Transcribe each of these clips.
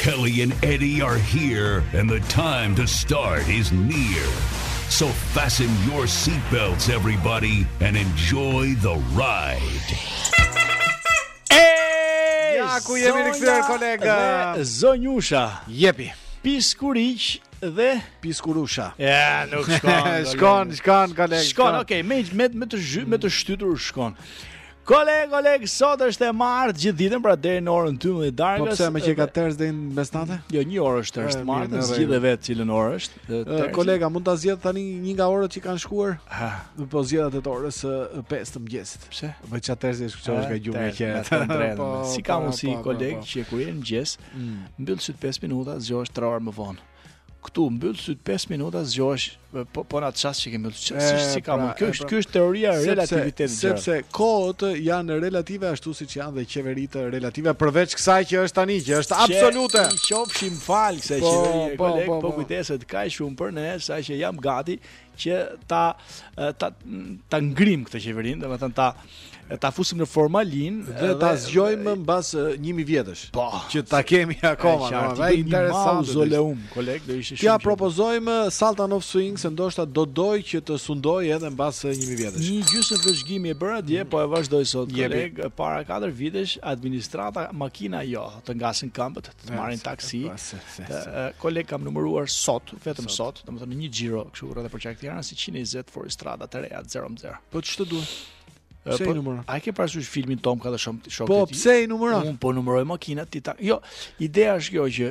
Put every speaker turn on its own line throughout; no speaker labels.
Kelly and Eddie are here, and the time to start is near. So fasten your seatbelts, everybody, and enjoy the ride.
Hey!
Ja, ku jemi rikthyer, kolega?
Zonjusha.
Jepi.
Piskuriq dhe
Piskurusha.
Ja, nuk shkon.
shkon, shkon, kolega.
Shkon, shkon. okej, okay. me, me, me, të zhy, me të shtytur shkon. Koleg, koleg, sot është e martë gjithë ditën, pra deri në orën 12
të
darkës.
Po pse më që ka ters deri në mesnatë?
Jo, një orë është
ters
të
martën,
zgjidhe
dhe
vetë cilën orë është.
Kolega, mund ta zgjedh tani një nga orët që kanë shkuar?
Ha.
Po zgjedh atë të orës 5 të mëngjesit.
Pse?
Po që ters
të
zgjohesh
nga gjumi ke.
Po,
si ka
po,
mundë si
po, po,
koleg që kur në mëngjes,
mm.
mbyll sytë 5 minuta, zgjohesh 3 orë më vonë. Këtu mbyll sytë 5 minuta zgjohesh po po në atë çast që ke mbyll sytë.
Si
si ka më kjo
pra,
kjo është teoria e relativitetit.
Sepse kohët janë relative ashtu siç janë dhe qeveritë relative përveç kësaj që është tani që është absolute.
I qofshim falë kësaj
po,
qeverie
po,
koleg
po,
po,
po
kujdeset kaq shumë për ne sa që jam gati që ta ta ta ngrijmë këtë qeverinë, domethënë ta ta fusim në formalin
dhe ta zgjojmë mbas 1000 vjetësh.
Po,
që ta kemi akoma, domethënë ai interesant
mauzoleum, koleg, do ishte shumë. Ia
propozojmë Sultan of Swing se ndoshta do dojë që të sundojë edhe mbas 1000 vjetësh.
Një gjysmë vëzhgimi e bëra dje, po e vazhdoj sot, koleg, para 4 vitesh administrata makina jo, të ngasin këmbët. të marrin taksi. Koleg kam numëruar sot, vetëm sot, domethënë në një xhiro, kështu rreth e përqark janë si 120 fuoristrada të reja 00.
Po ç'të duhet? Pse
po,
i numëron?
A ke parasysh filmin Tom ka dhe shokët?
Po pse i numëron?
Unë po numëroj makinat e tyre. Jo, ideja është kjo që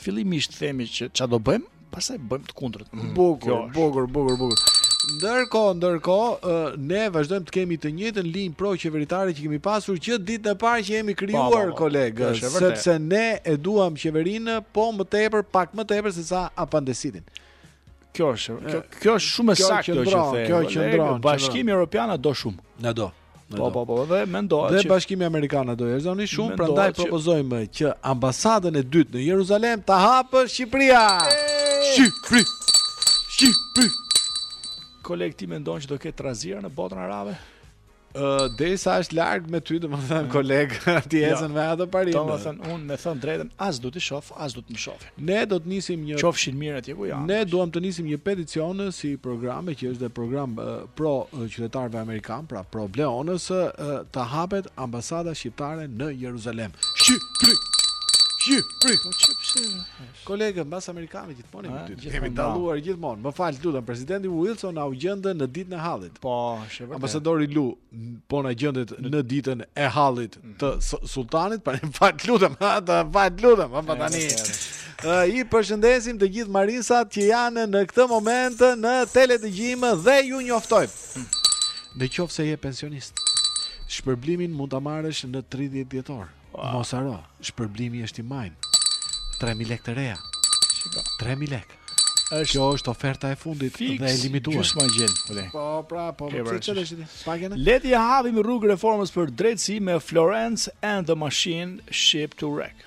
fillimisht themi që ça do bëjmë, Pastaj bëjmë të kundërtën. Mm,
bukur, bukur, bukur, bukur. Ndërkohë, ndërkohë, ne vazhdojmë të kemi të njëjtën linjë pro qeveritare që kemi pasur që ditën e parë që jemi krijuar
koleg,
sepse ne e duam qeverinë po më tepër, pak më tepër sesa apandesitin.
Kjo është, kjo, kjo është shumë e saktë kjo që the.
Kjo qëndron.
Bashkimi Evropian do shumë.
Na do.
Po, po, po, dhe mendohet që...
Dhe Bashkimi Amerikan na do e zë
shumë,
prandaj propozojmë që ambasadën e dytë në Jeruzalem ta hapë Shqipëria! Shqipri! Shqipri!
Koleg, ti mendon që do ketë trazira në botën arabe?
Uh, Derisa është larg me ty, domethënë koleg, ti
ja.
me atë parim.
Domethënë, unë me thënë të drejtën, as du t'i shof, as du t'më shofin.
Ne do të nisim një
Qofshin mirë atje ku janë.
Ne duam të nisim një peticion si program që është dhe program pro qytetarëve amerikan, pra pro Bleonës, të hapet ambasada shqiptare në Jeruzalem. Shqipri! Shqipri!
Po çe pse?
Koleg, mbas amerikanëve gjithmonë jemi
dy.
Kemi dalluar gjithmonë. Më fal, lutem, presidenti Wilson na u gjend në ditën e hallit.
Po, është e vërtetë.
Ambasadori Lu po na gjendet në ditën e hallit. të sultanit, pra më fal të lutem, më fal të lutem, po tani. I përshëndesim të gjithë marinsat që janë në këtë moment në teledëgjim dhe ju njoftojmë. Hm. Në qoftë se je pensionist, shpërblimin mund ta marrësh në 30 dhjetor. Mos harro, shpërblimi është i majmë. 3.000 lekë të reja. 3.000 lek.
Është
Kjo është oferta e fundit
Fix,
dhe e limituar.
Gjysma gjel, po le.
Po, pra, po,
po,
pse
çfarë
do ti? Pagën?
Le të hapim rrugë reformës për drejtësi me Florence and the Machine Ship to Wreck.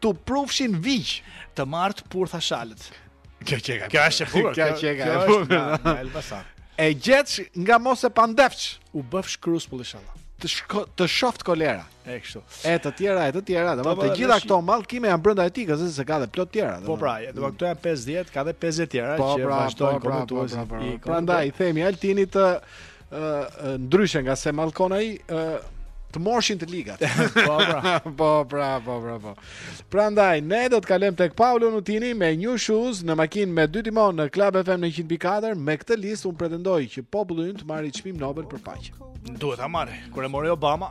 T'u prufsin viç.
Të marrtë purtha shalët.
Kjo që ka.
Kjo është e bukur.
Kjo që ka.
Kjo është në Elbasan.
E gjetsh nga mos e pandefsh.
U bëfsh kruspull inshallah.
Të shko, të shoft kolera.
E kështu.
E të tjera, e të tjera,
domethënë
të gjitha këto mallkime janë brenda etikës, se ka dhe plot tjera.
Po pra, këto janë 50, ka dhe 50 tjera
po,
që
pra,
vazhdojnë
po, pra,
komentuesit.
Prandaj i themi Altinit të ë ndryshe nga se mallkon ai ë të morshin të ligat.
Po pra.
po pra, po pra, po. Prandaj ne do të kalojmë tek Paolo Nutini me New Shoes në makinë me dy timon në Club FM në 104. Me këtë listë un pretendoj që populli ynë të marrë çmim Nobel për paqe.
Duhet ta marrë. Kur e mori Obama,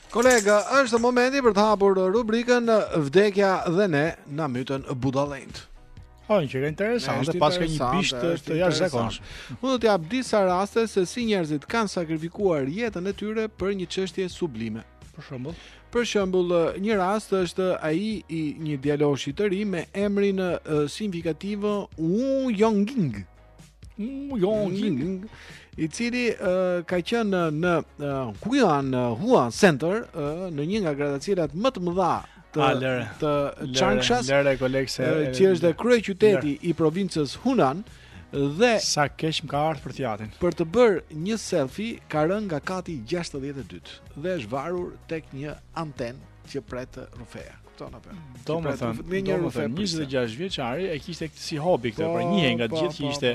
Kolegë, është momenti për të hapur rubrikën Vdekja dhe ne na mytën budallenjtë.
Po, një gjë interesante, se ka një bisht të, të jashtëzakonshëm.
Unë do të jap disa raste se si njerëzit kanë sakrifikuar jetën e tyre për një çështje sublime.
Për shembull,
për shembull, një rast është ai i një djaloshi të ri me emrin uh, sinjifikativ Wu
Yongying. Yongjing,
i cili uh, ka qenë në uh, Huan uh, Huan Center uh, në një nga gradaçelat më të mëdha të
A, lere,
të Changsha, që është dhe kryeqyteti i provincës Hunan dhe
sa keq më ka ardhur për teatrin.
Për të bërë një selfie ka rënë nga kati 62 dhe është varur tek një antenë që pret rrufeja. Ton apo. Domethën, me një rrufë
26 vjeçari e kishte si hobi këtë,
po,
pra një nga të
po,
gjithë që
po, ishte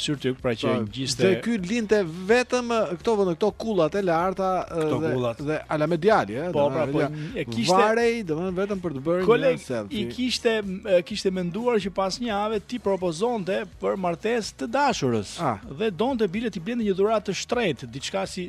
syrtyk, pra që ngjiste.
Dhe ky hipte vetëm këto vënë këto kullat e larta dhe dhe ala mediali, ëh.
Po, pra po e kishte
varej, domethën vetëm për të bërë një selfie.
I kishte kishte menduar që pas një jave t'i propozonte për martesë të dashurës.
Ah.
Dhe donte bile t'i blente një dhuratë të shtrenjtë, diçka si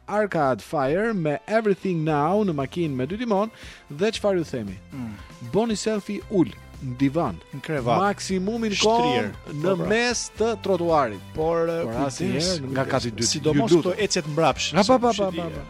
Arcade Fire me Everything Now në makinë me dy timonë dhe çfarë u themi?
Mm.
Boni selfie ulur në divan,
në krevat,
maksimumin kohë në
po, pra.
mes të trotuarit.
Por,
por asnjëherë nga kati i dytë.
Sidomos këto ecjet mbrapsh.
Pa pa pa pa. pa.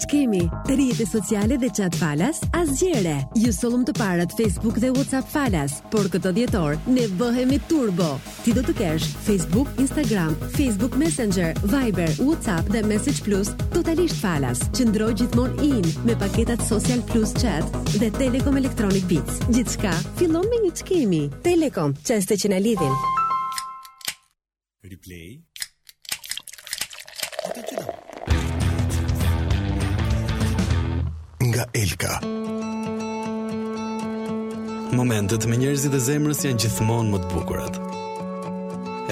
Ç'kemi? Rrjete sociale dhe chat falas? As gjë e re! Ju sollëm të parët Facebook dhe WhatsApp falas, por këtë dhjetor ne bëhemi turbo! Ti do të kesh Facebook, Instagram, Facebook Messenger, Viber, WhatsApp dhe Message Plus totalisht falas. Qëndro gjithmonë in me paketat Social Plus Chat dhe Telekom Electronic Beats. Gjithçka fillon me një ç'kemi. Telekom, çaste që na lidhin.
Replay.
Nga Elka.
Momentet me njerëzit e zemrës janë gjithmonë më të bukurat.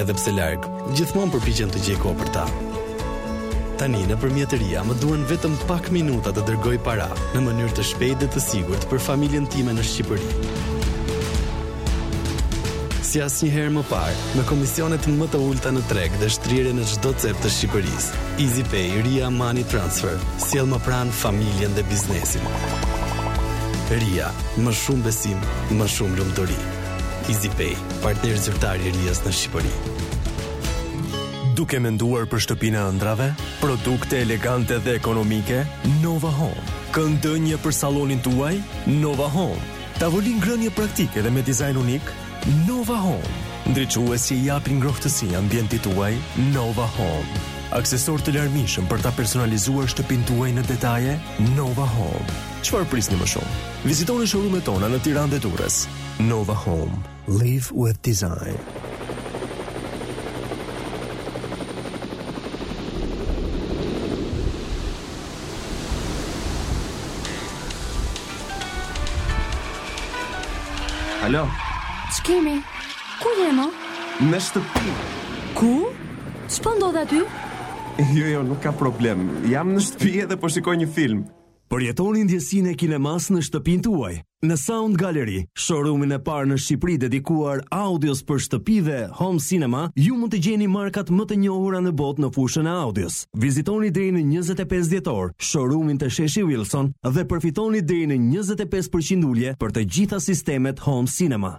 Edhe pse larg, gjithmonë përpiqem të gjej kohë për ta. Tani nëpërmjet Ria më duhen vetëm pak minuta të dërgoj para në mënyrë të shpejtë dhe të sigurt për familjen time në Shqipëri. Si asnjëherë më parë, me komisionet më të ulëta në treg dhe shtrirje në çdo cep të Shqipërisë, EasyPay Ria Money Transfer sjell më pranë familjen dhe biznesin. Ria, më shumë besim, më shumë lumturi. EasyPay, partner zyrtar i Rias në Shqipëri.
Duke menduar për shtëpinë e ëndrrave, produkte elegante dhe ekonomike? Nova Home, kënd ndenjeje për sallonin tuaj? Nova Home, Tavolinë ngrënie praktike dhe me dizajn unik Nova Home. Ndriçues që i japin ngrohtësi ambientit tuaj Nova Home. Aksesorë të larmishëm për ta personalizuar shtëpinë tuaj në detaje Nova Home. Çfarë prisni më shumë? Vizitoni showroom-et tona në Tiranë dhe Durrës. Nova Home. Live with Design.
Alo.
Ç'kemi? Ku je mo?
Në shtëpi.
Ku? Ç'po ndodh aty?
Jo, jo, nuk ka problem. Jam në shtëpi edhe po shikoj një film.
Përjetoni ndjesinë e kinemasë në shtëpinë tuaj. Në Sound Gallery, showroom-in e parë në Shqipëri dedikuar audios për shtëpi dhe home cinema, ju mund të gjeni markat më të njohura në botë në fushën e audios. Vizitoni deri në njëzet e pesë dhjetor showroom-in te Sheshi Wilson dhe përfitoni deri në njëzet e
pesë për
qind ulje për të
gjitha sistemet
home cinema.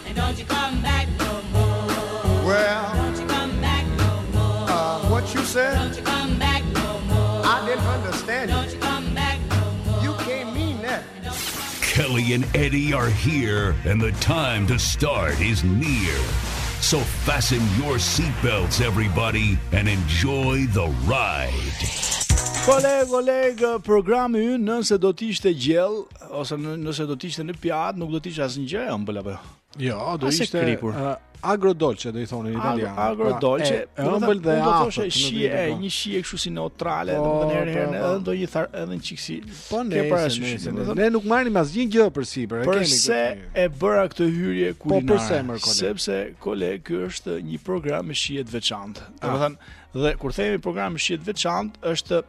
Eddie are here and the time to start is near. So fasten your seat belts everybody and enjoy the ride.
Koleg, koleg, programi ynë nëse do të ishte gjell ose nëse do të ishte në pjatë, nuk do të ishte asnjë gjë e ëmbël apo
jo. Jo, do
të
ishte e
kripur.
Uh, agro dolce do i thonë në italian.
Pra, agro dolce,
e ëmbël dhe e athët.
Do
të
thoshe shije, e, një shije kështu si neutrale,
po,
domethënë herë herë
po, po.
edhe do e thartë, edhe një çik si.
Po
e
ke
parasysh.
Ne nuk marrim asnjë gjë përsipër, e kemi.
Përse e bëra këtë hyrje kulinare?
Po përse more koleg?
Sepse koleg, ky është një program me shije të veçantë.
Ah.
Domethënë Dhe kur themi program është i veçantë, e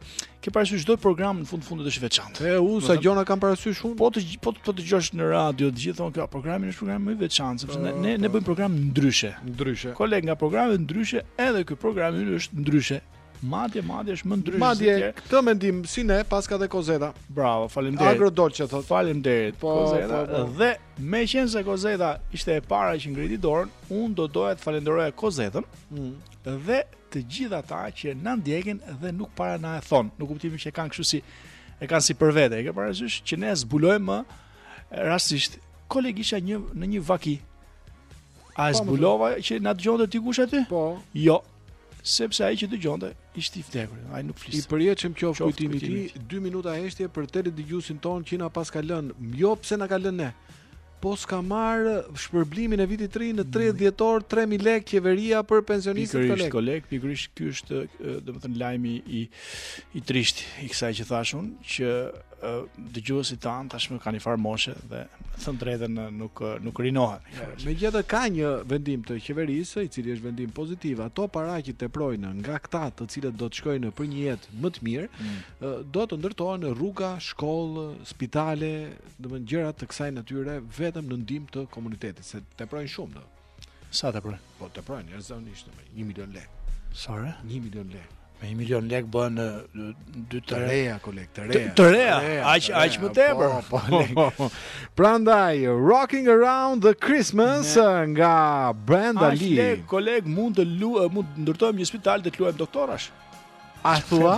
ke parasysh çdo program në fund fundit është i veçantë.
E sa gjëra kanë parasysh shumë.
Po të po të po të dëgjosh në radio të gjithë thonë ky programi është program më i veçantë sepse ne ne, ne bëjmë program ndryshe.
Ndryshe.
Koleg ka programe ndryshe, edhe ky programi ynë është ndryshe. Madje madje është më ndryshe.
Madje këtë mendim si ne paska edhe Kozeta.
Bravo, faleminderit.
Agro Dolce thotë.
Faleminderit.
Po,
Kozeta
po, po.
dhe meqenëse Kozeta ishte e para që ngriti dorën, unë do doja të falenderoja Kozetën.
Mm.
dhe të gjithë ata që na ndjekin dhe nuk para na e thonë, në kuptimin që e kanë kështu si e kanë si për vete, e ke parasysh që ne zbulojmë rastësisht koleg isha një në një vaki. A
po, e
zbulove që na dëgjonte dikush aty?
Po.
Jo. Sepse ai që dëgjonte ishte i vdekur, ai nuk
fliste.
I
përjetshëm qoftë kujtimi i tij, 2 minuta heshtje për teledëgjuesin tonë që na paska lënë, jo pse na ka lënë ne. Po s'ka marrë shpërblimin e vitit të ri në 30 dhjetor 3000 lekë qeveria për pensionistët koleg.
Pikërisht pikërisht ky është domethënë lajmi i i trishtë i kësaj që thashë unë që dëgjuesit tanë tashmë kanë një farë moshe dhe të them të drejtën nuk nuk rinohen.
Megjithatë ka një vendim të qeverisë i cili është vendim pozitiv. Ato para që teprojnë nga këta të cilët do të shkojnë për një jetë më të mirë,
mm.
do të ndërtohen rruga, shkollë, spitale, domethënë gjëra të kësaj natyre vetëm në ndihmë të komunitetit, se teprojnë shumë do.
Sa teprojnë?
Po teprojnë, janë zakonisht 1 milion lekë.
Sa re?
1 milion lekë.
Me 1 milion lekë bën 2
të reja koleg, të reja.
Të reja, aq aq, po më, tepër.
Po, po, po, po. Prandaj Rocking Around the Christmas Tree. Eh, nga Brenda Lee.
Me aq lekë koleg mund të lu, eh, mund të ndërtojmë një spital dhe të luajmë doktorash.
A thua?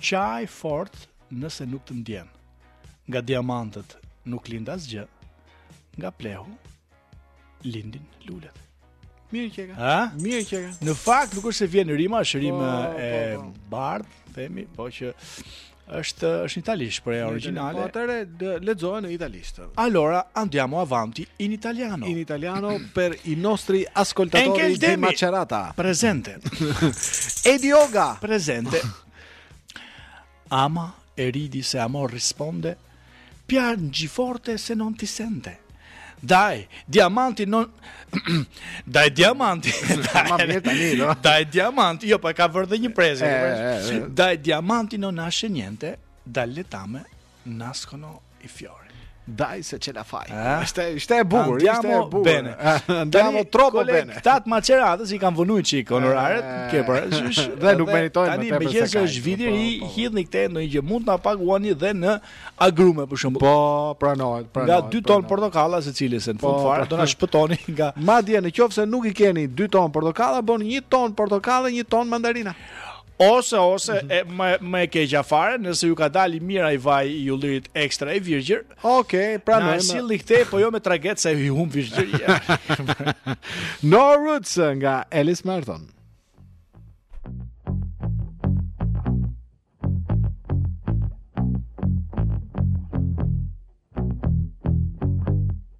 Qaj fort nëse nuk të ndjen Nga diamantët nuk lind asgjë Nga plehu lindin lulet
Mirë që ka Mirë që ka
Në fakt nuk është se vjen rima është rima
po, po,
e
po, po.
bardhë Themi po që është është në italisht shprehja origjinale.
Po atëre lexoje në italisht.
Allora andiamo avanti in italiano.
In italiano per i nostri ascoltatori di Macerata.
Presente.
Edioga.
Presente. Ama e ridi se amor risponde. Piangi forte se non ti sente. Daj, diamanti non Daj diamanti. Daj diamanti, jo pa po ka vërë dhe një prezë. Daj diamanti non nashë niente, dal letame Nascono i fiori.
Dai che ce la fai. Ishte ishte e bukur, ishte e bukur.
Bene.
Andiamo troppo bene.
Këta të Maceratës i kanë vonuar çik honoraret, ke parasysh?
Dhe nuk meritojnë më tepër se.
Tani
meqenëse
është viti i ri
po, po.
hidhni këtej ndonjë gjë mund të na paguani dhe në agrume për shembull.
Po, pranohet, pranohet.
Nga 2 ton portokalla secili se në fund,
po,
fare do na shpëtoni nga.
Madje në qoftë se nuk i keni 2 ton portokalla, bën 1 ton portokalla, 1 ton mandarina.
Ose ose mm -hmm. më e keqja fare, nëse ju ka dalë i mirë ai vaj i ullirit ekstra i virgjër.
Okej,
pranoj.
Na
sillni këtej, po jo me traget se i humb virgjëria.
no roots nga Alice Merton.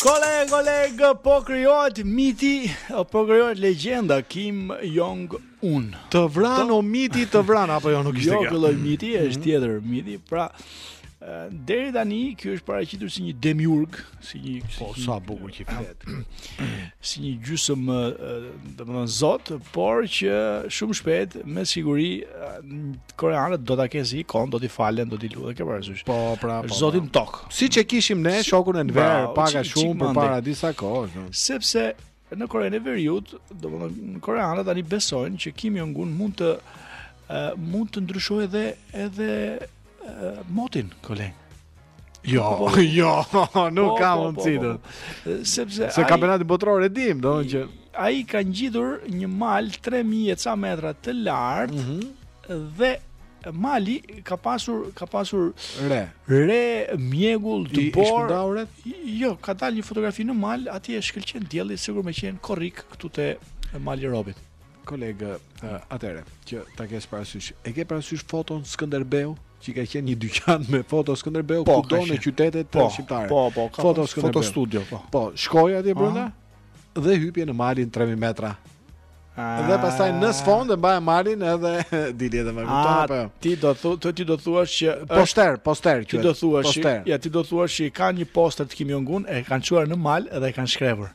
Kolegë, kolegë, po krijohet miti, po krijohet legjenda Kim Jong-un
Të vranë o miti, të vranë, apo jo nuk ishte
jo,
kjo Jo,
ky lloj miti, mhm. është tjetër miti, pra Deri tani, ky është paraqitur si një demiurg Si një...
Po, sa bukur që flet
Si një gjysmë, domethënë zot Por që shumë shpejt, me siguri Koreanët do ta kenë si ikonë, do t'i falen, do t'i luten, ke parasysh.
Po, pra, po.
Zoti në tokë.
Siç e kishim ne shokun
Enver,
pak
a
shumë përpara disa kohësh.
Sepse në Korenë e Veriut, domethënë koreanët tani besojnë që Kim Jong Un mund të mund të ndryshojë edhe edhe motin, kolegë.
Jo,
po, po.
jo, nuk
po,
ka
po,
mundësi
po,
po,
po. Sepse
se kampionati botëror e dimë, thonë që
ai ka ngjitur një mal 3000 e ca metra të lartë
mm -hmm.
dhe mali ka pasur ka pasur
re
re mjegull
dëborë
jo ka dalë një fotografi në mal aty e shkëlqen dielli sikur me qenë korrik këtu te Mali i Robit
kolegë atëherë që ta kesh parasysh e ke parasysh Foto Skënderbeu që ka qenë një dyqan me Foto Skënderbeu
po,
kudo në qytetet
po,
shqiptare.
Po, po, ka
Foto Skënderbeu.
Foto studio, po.
Po, shkoje atje brenda dhe hypje në malin 3000 metra. A... Dhe pastaj në sfond e mbaja malin edhe dilje edhe më kupton apo jo.
Ti do thu, ti do thuash që
poster, poster
që.
Ti
do thuash,
poster.
ja ti do thuash që ka një poster të Kim Jong Un e kanë çuar në mal dhe e kanë
shkrepur.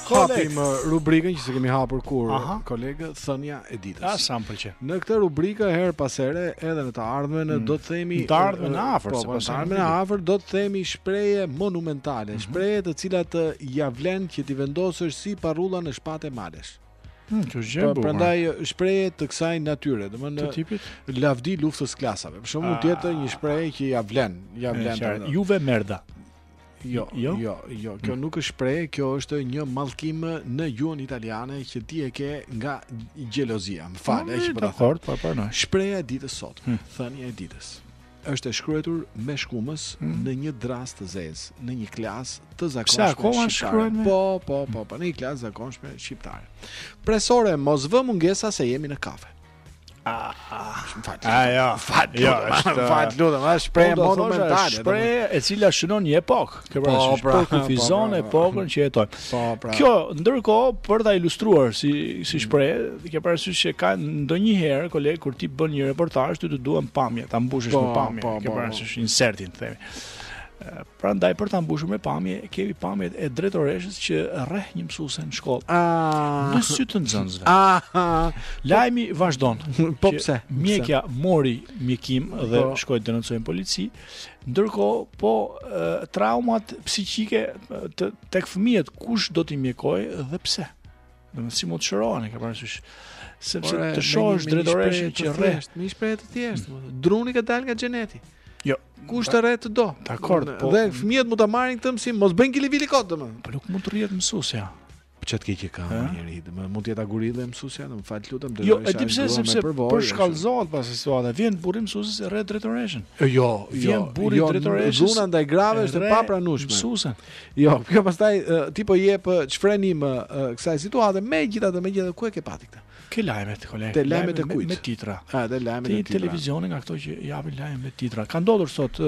Hapim uh, rubrikën që s'e kemi hapur kurrë
Aha.
kolegë thënia e ditës.
Ah, sa m'pëlqen.
Në këtë rubrikë herë pas here edhe në të ardhmen
mm.
do të themi
në të ardhmen
e
afërt,
po, po në të ardhmen
e
afërt do të themi shprehje monumentale,
mm -hmm.
shprehje të cilat uh, ia vlen që t'i vendosësh si parulla në shpate malesh.
Hmm, që gjë
po, Prandaj uh, shprehje të kësaj natyre, domethënë
të tipit
lavdi luftës së klasave. Për shembull,
ah.
tjetër një shprehje që ia vlen,
ia
vlen.
Juve merda.
Jo,
jo,
jo, jo. Kjo nuk është shprehje, kjo është një mallkim në gjuhën italiane që ti e ke nga xhelozia. Më fal, e që po ta thot,
po po na.
Shprehja e ditës sot,
hmm.
thënia e ditës. Është e shkruar me shkumës
hmm.
në një dërrasë të zezë, në një klasë të zakonshme.
Se
akoma
shkruajnë?
Po, po, po, po, në një klasë të zakonshme shqiptare. Presore, mos vër mungesa se jemi në kafe.
Ah,
ah, fat.
Ah, ja,
fat.
Jo, është
fat lutem, është
shpreh po,
monumentale.
Shprehje e cila shënon një epokë, ke
pra,
po,
pra,
po, kufizon
pra,
epokën që jetojmë.
Po, pra.
Kjo ndërkohë për ta ilustruar si si mm. shprehje, ke parasysh që ka ndonjëherë kolege kur ti bën një reportazh, ty të duhen pamje, ta mbushësh me pamje, ke parasysh insertin, themi. Prandaj për ta mbushur me pamje, kemi pamjet e drejtoreshës që rreh një mësuese në shkollë.
Ah,
në sy të nxënësve.
Ah,
lajmi vazhdon.
Po pse?
Mjekja mori mjekim dhe
po.
shkoi denoncoi në polici. Ndërkohë, po traumat psikike tek fëmijët, kush do t'i mjekojë dhe pse? Dhe si mund të shërohen, ke parasysh. Sepse të shohësh
drejtoreshën
që
rreh. Me një shprehje të thjeshtë, mm. druni ka dalë nga xheneti.
Jo,
kush të rreh të do.
Dakord, po.
Dhe fëmijët mund ta marrin këtë mësim, mos bëjnë gili-vili kot domethënë.
Po nuk mund të rrihet mësuesja.
Po ç'të keqe ka njeri, domethënë mund të jetë gorillë mësuesja, më fal lutem,
do jo,
të thotë se
sepse përshkallëzohet pastaj situata, vjen burri i mësueses e
rreh
drejtoreshën.
Jo, jo, vjen
burri
jo, i
drejtoreshës.
Dhuna ndaj grave është e papranueshme.
Mësuesen.
Jo, kjo pastaj ti po jep shfrenim kësaj situate, megjithatë megjithatë ku e ke parë ti këtë?
Te lajmet, kolege.
Te lajmet e kujt?
Me, titra.
A, te lajmet me titra.
Televizionin nga këto që japin lajme me titra. Ka ndodhur sot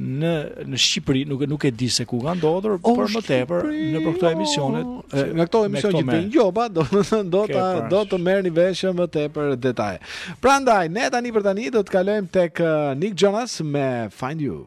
në në Shqipëri, nuk e nuk e di se ku ka ndodhur,
oh,
por më tepër në për këto emisione,
nga këto emisione që bëjnë gjoba, do të
thonë do
ta
pra.
do të merrni vesh më tepër detaje. Prandaj, ne tani për tani do të kalojmë tek uh, Nick Jonas me Find You.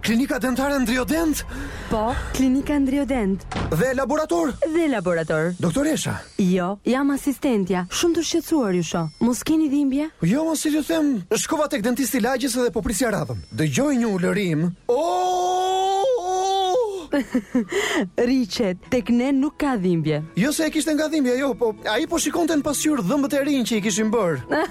Klinika dentare Ndriodent?
Po, klinika Ndriodent.
Dhe laborator?
Dhe laborator.
Doktoresha?
Jo, jam asistentja. Shumë të shqetësuar ju shoh. Mos keni dhimbje?
Jo, mos si ju them, shkova tek dentisti i lagjes dhe po prisja radhën. Dëgjoj një ulërimë.
Oo! Rri i qetë, tek ne nuk ka dhimbje.
Jo se e kishte nga dhimbja, jo, po ai po shikonte në pasqyrë dhëmbët e rinj që i kishin bërë.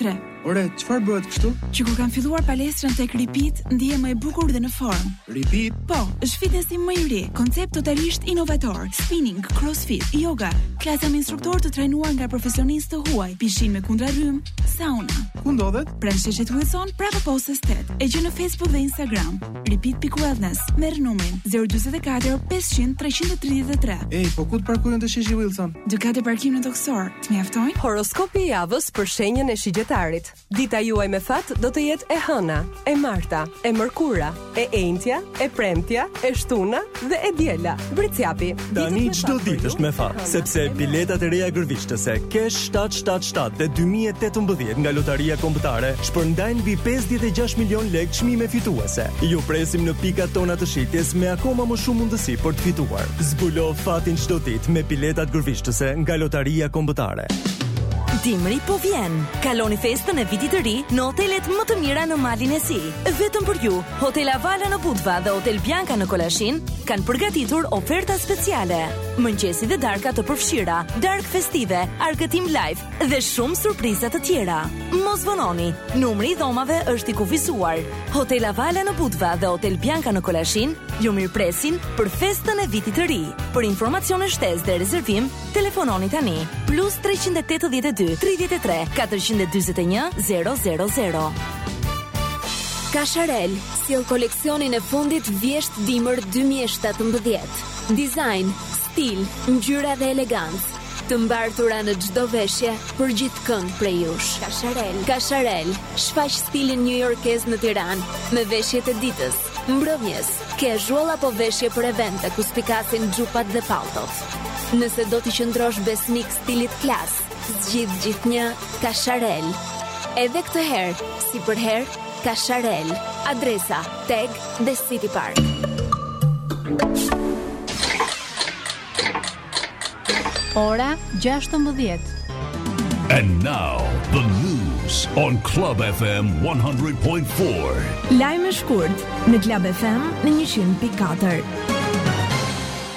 3.
Ore, çfarë bëhet kështu?
Që kur kam filluar palestrën tek Repeat, ndihem më e bukur dhe në formë.
Repeat?
Po, është fitnessi më i ri, koncept totalisht inovator, spinning, crossfit, yoga, klasa me instruktorë të trajnuar nga profesionistë të huaj, pishinë me kundërrymë, sauna.
Ku ndodhet?
Pranë sheshit Wilson, prapa postës 8. E gjen në Facebook dhe Instagram. Repeat.wellness. Merr numrin 044 500 333.
Ej, po ku të parkojmë te sheshi Wilson?
Dy kate parkim nëntokësor. Të mjaftojnë?
Horoskopi i javës për shenjën e
shigjetarit. Dita juaj me fat do të jetë e hëna, e marta, e mërkura, e enjtja, e premtja, e shtuna dhe e diela. Bricjapi.
Tani çdo ditë është me fat, sepse biletat e reja gërvishtëse Cash 777 dhe 2018 nga Lotaria Kombëtare shpërndajnë mbi 56 milionë lekë çmime fituese. Ju presim në pikat tona të shitjes me akoma më shumë mundësi për të fituar. Zbulo fatin çdo ditë me biletat gërvishtëse nga Lotaria Kombëtare.
Dimri po vjen. Kaloni festën e vitit të ri në hotelet më të mira në Malin e Zi. Vetëm për ju, Hotel Avala në Budva dhe Hotel Bianca në Kolashin kanë përgatitur oferta speciale. Mëngjesi dhe darka të përfshira, darkë festive, argëtim live, dhe shumë surpriza të tjera. Mos vononi, numri i dhomave është i kufizuar. Hotel Avala në Budva dhe Hotel Bianca në Kolashin ju mirëpresin për festën e vitit të ri. Për informacione shtesë dhe rezervim, telefononi tani plus 382 33 441 000.
Kasharel, sjell koleksionin e fundit vjeshtë dimër 2017. Dizajn, Stil, ngjyra dhe elegancë të mbartura në çdo veshje për gjithkënd prej jush. Kasharel. Kasharel shfaq stilin njujorkez në Tiranë me veshjet e ditës, mbrëmjes, casual apo veshje për evente ku spikasin xhupat dhe palltot. Nëse do t'i qëndrosh besnik stilit klas, Zgjidh gjithnjë Kasharel. Edhe këtë herë, si përherë, Kasharel. Adresa, TEG dhe City Park.
Ora 16.
And now the news on Club FM 100.4.
Lajme shkurt në Club FM në 100.4.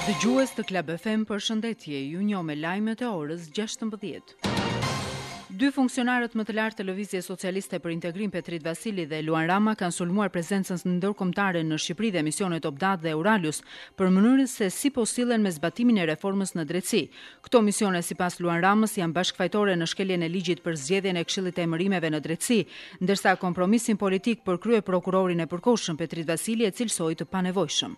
Dëgjues të Club FM, përshëndetje. Ju njoh me lajmet e orës 16. Dy funksionarët më të lartë të Lëvizjes Socialiste për Integrim Petrit Vasili dhe Luan Rama kanë sulmuar prezencën ndërkombëtare në Shqipëri dhe misionet OPDAT dhe Euralius për mënyrën se si po sillen me zbatimin e reformës në drejtësi. Këto misione sipas Luan Ramës janë bashkëfajtore në shkeljen e ligjit për zgjedhjen e Këshillit të Emërimeve në Drejtësi, Ndërsa kompromisin politik për kryeprokurorin e përkohshëm Petrit Vasili e cilësoi të panevojshëm.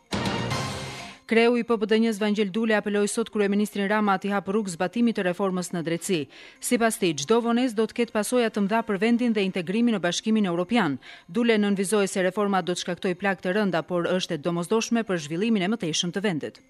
Kreu i PBDNJ-së Vangjel Dule apeloi sot kryeministrin Rama t'i hapë rrugë zbatimit të reformës në drejtësi. Sipas tij, çdo vonesë do të ketë pasoja të mëdha për vendin dhe integrimin në Bashkimin Europian. Dule nënvizoi se reforma do të shkaktojë plagë të rënda, por është e domosdoshme për zhvillimin e mëtejshëm të vendit.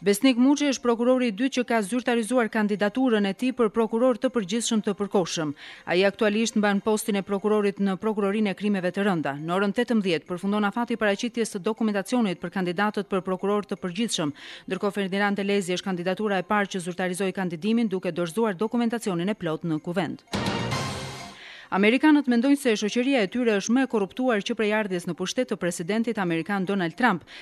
Besnik Muçi është prokurori i dytë që ka zyrtarizuar kandidaturën e tij për prokuror të përgjithshëm të përkohshëm. Ai aktualisht mban postin e prokurorit në Prokurorinë e Krimeve të Rënda. Në orën tetëmbëdhjetë përfundon afati i paraqitjes së dokumentacionit për kandidatët për prokuror të përgjithshëm. Ndërkohë Ferdinand Elezi është kandidatura e parë që zyrtarizoi kandidimin duke dorëzuar dokumentacionin e plotë në Kuvend. Amerikanët mendojnë se shoqëria e tyre është më e korruptuar që prej ardhjes në pushtet të presidentit amerikan Donald Trump,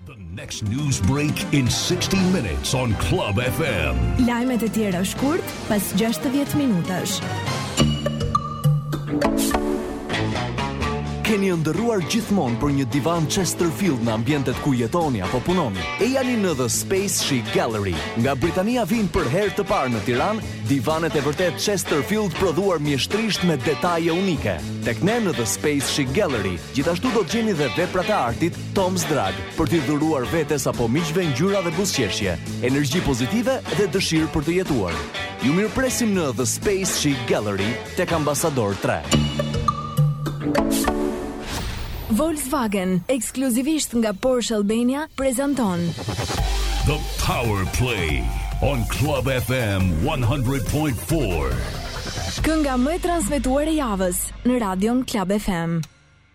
The
next news break in 60 minutes on Club FM.
Lajmet e tjera shkurt pas 60 minutash.
Keni ëndërruar gjithmonë për një divan Chesterfield në ambientet ku jetoni apo punoni. Ejani në The Space Chic Gallery. Nga Britania vijnë për herë të parë në Tiranë divanet e vërtetë Chesterfield prodhuar mjeshtrisht me detaje unike. Tek ne në The Space Chic Gallery gjithashtu do të gjeni dhe veprat e artit Tom's Drag për t'i dhuruar vetes apo miqve ngjyra dhe buzëqeshje, energji pozitive dhe dëshirë për të jetuar. Ju mirëpresim në The Space Chic Gallery tek Ambasador 3.
Volkswagen, ekskluzivisht nga Porsche Albania, prezanton
The Power Play on Club FM 100.4.
Kënga më e transmetuar e javës në radion Club FM.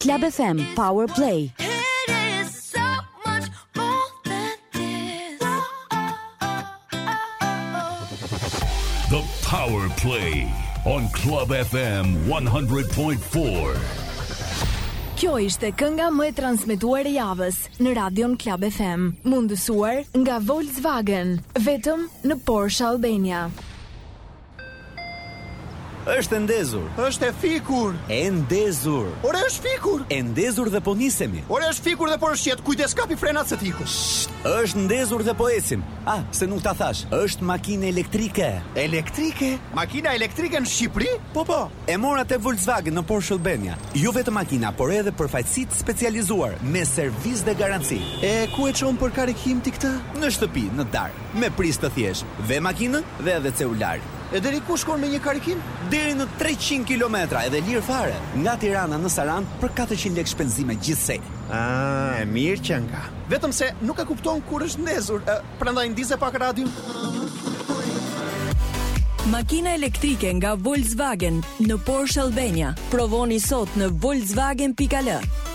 Club FM Power Play
The Power Play on Club FM 100.4.
Kjo ishte kënga më e transmetuar e javës në radion Club FM, mundësuar nga Volkswagen, vetëm në Porsche Albania.
Është e ndezur.
Është e fikur.
E ndezur.
Ore është fikur.
E ndezur dhe po nisemi.
Ore është fikur dhe po rrëshqet. Kujdes kapi frenat se të ikun.
Është ndezur dhe po ecim. Ah, se nuk ta thashë. Është makinë elektrike.
Elektrike? Makina elektrike në Shqipëri?
Po po. E mora te Volkswagen në Porsche Albania. Jo vetëm makina, por edhe përfaqësi të specializuar me servis dhe garanci.
E ku e çon për karikim ti këtë?
Në shtëpi, në darkë. Me prizë të thjeshtë, vë makinën dhe edhe celularin.
E deri ku shkon me një karikim?
Deri në treqind kilometra edhe lirë fare, nga Tirana në Sarandë për katërqind lekë shpenzime gjithsej.
Aaa, e mirë qenka. Vetëm se nuk e kupton kur është ndezur, prandaj ndize pak radion.
Makina elektrike nga Volkswagen në Porsche Albania. Provoni sot në volkswagen.al.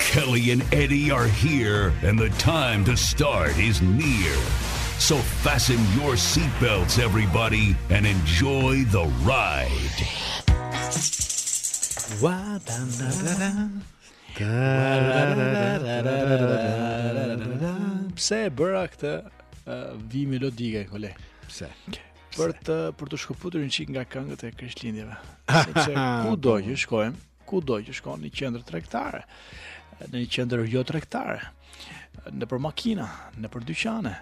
Kelly and Eddie are here and the time to start is near. So fasten your seatbelts everybody and enjoy the ride. Wa da da da da.
Pse e bëra këtë vijë melodike koleg?
Pse?
Për të për t'u shkëputur një çik nga këngët e Krishtlindjeve. Sepse kudo që shkojmë, kudo që shkon në qendër tregtare, në një qendër jo tregtare, nëpër makina, nëpër dyqane,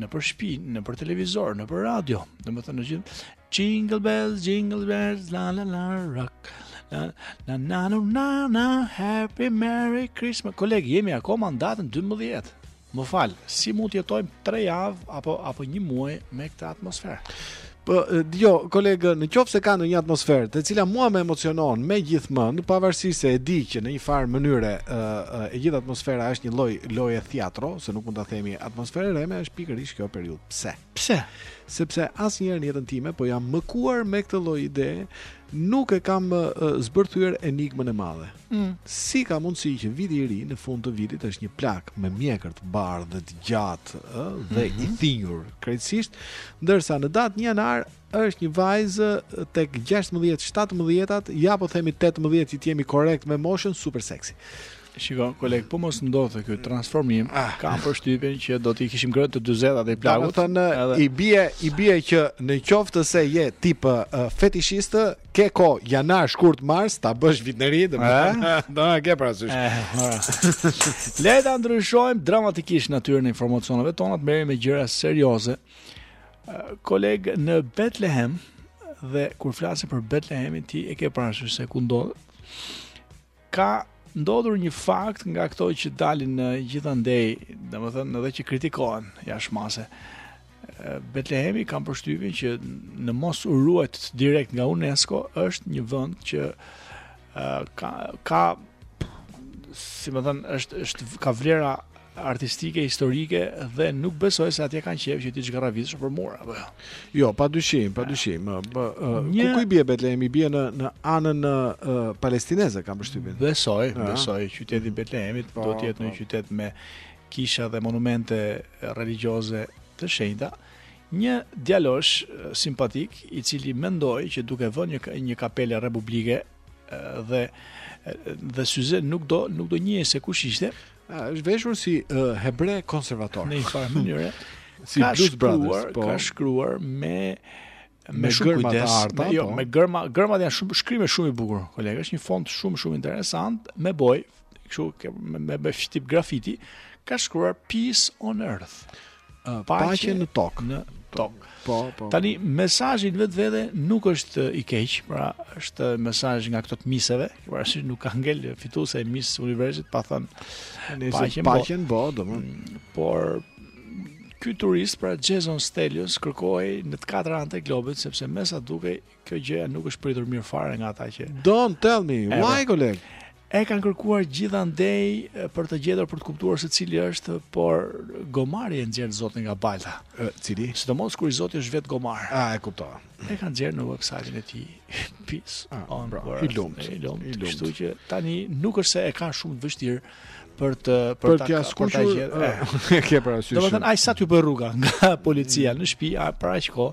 nëpër shpi, nëpër televizor, nëpër radio, domethënë gjithë, jingle bells, jingle bells, la la la, rock, la la la la la la, happy merry Christmas, koleg, jemi akoma në datën 12, Më fal, si mund të jetojmë 3 javë apo apo një muaj me këtë atmosferë?
Po, jo, koleg, në qoftë se ka ndonjë atmosferë, e cila mua më emocionon me gjithë mend, pavarësisht se e di që në një farë mënyre ë e gjithë atmosfera është një lloj loje teatro, se nuk mund ta themi atmosferë reme, është pikërisht kjo periudhë. Pse?
Pse?
Sepse asnjëherë në jetën time po jam mëkuar me këtë lloj ide, nuk e kam zbërthyer enigmën e madhe.
Ëh.
Si ka mundësi që viti i ri në fund të vitit është një plak me mjekër të bardhë dhe të gjatë, ë, dhe mm -hmm. i
mhm.
thinjur krejtësisht, ndërsa në datë 1 janar është një vajzë tek 16-17-at, ja po themi 18 që të jemi korrekt me moshën, super sexy.
Shiko, koleg, po të mos ndodhte ky transformim, ah. kam përshtypjen që do t'i kishim ngrënë të 40-at e
plakut. Domethënë, edhe... i bie, i bie që në qoftë se je tip uh, fetishist, ke kohë janar, shkurt, mars, ta bësh Vitin e Ri, domethënë ke parasysh.
Le ta ndryshojmë dramatikisht natyrën e informacioneve tona, të merremi me gjëra serioze. Koleg, në Betlehem, dhe kur flasim për Betlehemin, ti e ke parasysh se ku ndodhet, Ka ndodhur një fakt nga këto që dalin nga gjithandej, domethënë edhe që kritikohen, jashtë mase. Betlehemi kam përshtypjen që në mos u ruajttë direkt nga UNESCO është një vend që ka, ka si me thënë, është, është, ka vlera artistike, historike dhe nuk besoj se atje kanë qejf që ti zhgarravitësh nëpër mure apo jo.
Jo, pa dyshim, pa dyshim.
Një...
Ku i bie Betlehemi? I bie në në anën në uh, palestineze, kam përshtypjen.
Besoj,
A?
besoj qyteti i Betlehemit
po,
do të jetë
po.
një qytet me kisha dhe monumente religjioze të shenjta. Një djalosh simpatik i cili mendoi që duke vënë një një kapele republike dhe dhe syze nuk do nuk do njihej se kush ishte.
Është veshur si uh, hebre konservator.
Në një farë mënyre.
si Blues Brothers, po.
Ka shkruar me me,
me gërma të arta,
me, jo,
po.
me gërma, gërmat janë shumë shkrim shumë i bukur, koleg, është një font shumë shumë interesant me bojë, kështu me me, me tip grafiti, ka shkruar Peace on Earth.
paqe në tokë.
Në tokë.
Po, po.
Tani mesazhi në vetvete nuk është i keq, pra është mesazh nga këto të miseve, pasi nuk ka ngel fituese e Miss Universit pa thënë
paqen, paqen po, po duam.
Mm, por ky turist pra Jason Stelios kërkohej në të katër anët e globit sepse me sa dukej Kjo gjë nuk është pritur mirë fare nga ata që
Don't tell me why,
pra,
koleg?
E kanë kërkuar gjithandej për të gjetur për të kuptuar se cili është, por gomarin e nxjerr i zoti nga balta.
E, cili?
Sidomos kur i zoti është vetë gomar.
A e kuptova.
E kanë nxjerrë në website-in e tij. Pis. Ah,
pra,
bravo,
i
lumtë,
i lumtë.
Kështu që tani nuk është se e kanë shumë të vështirë, për të
për,
për
ta
për ta gjetur.
Eh. Ke parasysh.
Domethënë ai sa të bëjë rrugën nga policia në shtëpi, a para
çko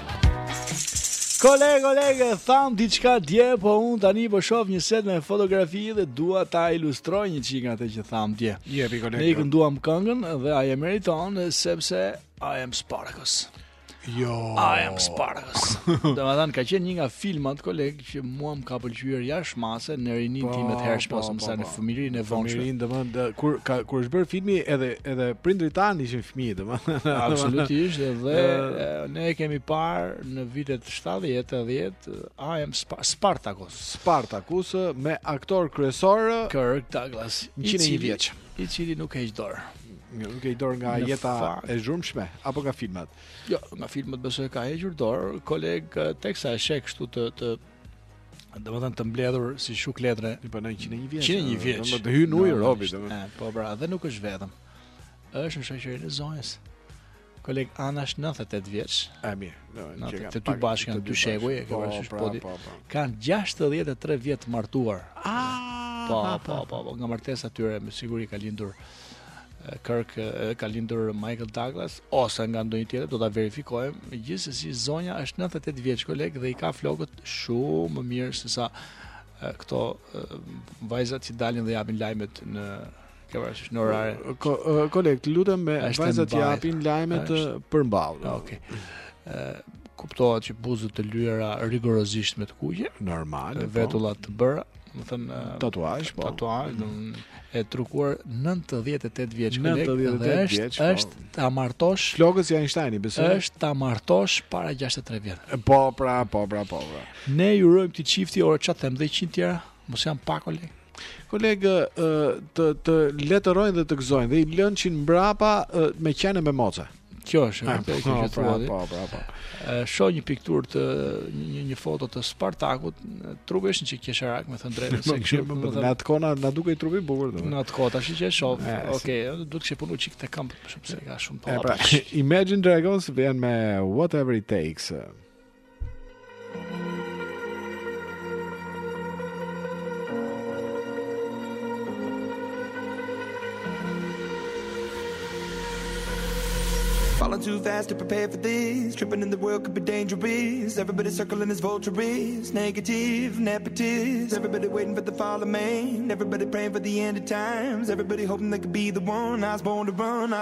Koleg, koleg, thamë diçka dje, po unë tani po shoh një set me fotografi dhe dua ta ilustroj një çikë atë që thamë dje.
Jepi, koleg.
Ne i kënduam këngën dhe ai e meriton, sepse I am Spartacus.
Jo.
I am Spartacus. Domethënë, ka qenë një nga filmat, koleg, që mua më ka pëlqyer jashtë mase në rininë
po,
time të hershme
po,
ose më
po,
sa
në
fëmijërinë e vonshme.
Fëmijërinë domethënë kur ka kur është bërë filmi edhe edhe prindërit tanë ishin fëmijë domethënë.
Absolutisht dhe ne e kemi parë në vitet 70 80 I am Spartacus.
Spartacus me aktor kryesor
Kirk Douglas,
101 vjeç,
i cili nuk heq dorë.
Nuk heq dorë nga jeta e zhurmshme apo nga filmat.
Jo, nga filmat besoj ka hequr dorë, koleg teksa e sheh kështu të të domethënë të mbledhur si shuk letre.
Epo në 101 vjeç.
101 vjeç.
Do të hyjë në ujë robi, do
të. Po pra, dhe nuk është vetëm. Është në shoqërinë e zonjës. Koleg Ana është 98 vjeç.
E mirë. Domethënë
të dy bashkë kanë
dy
shekuj, e ke
po,
parasysh
pra,
po de.
Po, po.
Kanë 63 vjet të martuar.
Ah,
po, po, po, po, nga martesa e tyre me siguri ka lindur Kirk, ka lindur Michael Douglas ose nga ndonjë tjetër do ta verifikojmë. Megjithëse zonja është 98 vjeç koleg dhe i ka flokët shumë më mirë se sa këto vajzat që dalin dhe japin lajmet në ke parasysh në orare.
Ko, koleg, të lutem me vajzat
që
japin lajmet
të
përmbahesh.
Ah, okej. Ë kuptohet që buzët të lyera rigorozisht me të kuqe,
normal, po.
vetullat të bëra. domethënë
tatuazh, po.
Tatuazh, e trukuar 98 vjeç këtu.
98 vjeç. Po.
Është ta martosh.
Flokët si Ajn Einsteini, besoj.
Është ta martosh para 63 vjet.
Po, pra, po, pra, po, pra.
Ne i urojmë këtij çifti ore ça të them edhe 100 të tjera, mos janë pa koleg.
Koleg të jetojnë dhe të gëzojnë dhe i lënçin mbrapa meqenëse me mosha.
Kjo është
ah,
kjo që
po,
thua.
Po, po, po,
po. Shoh një pikturë të një një foto të Spartakut, trupi është një çik qesharak, me thënë të drejtën, se kishim
me
thënë. Në
atë kohë na dukej trupi i bukur domethënë.
Në atë kohë, tash që e shoh. Okej, duhet të kish punu çik te këmbët sepse ka shumë po.
Pra, Imagine Dragons vjen me whatever it takes.
Falling too fast to prepare for this. Tripping in the world could be dangerous. Everybody circling as vultures. Negative, nepotist. Everybody waiting for the fall of man. Everybody praying for the end of times. Everybody hoping they could be the one. I was born to run. I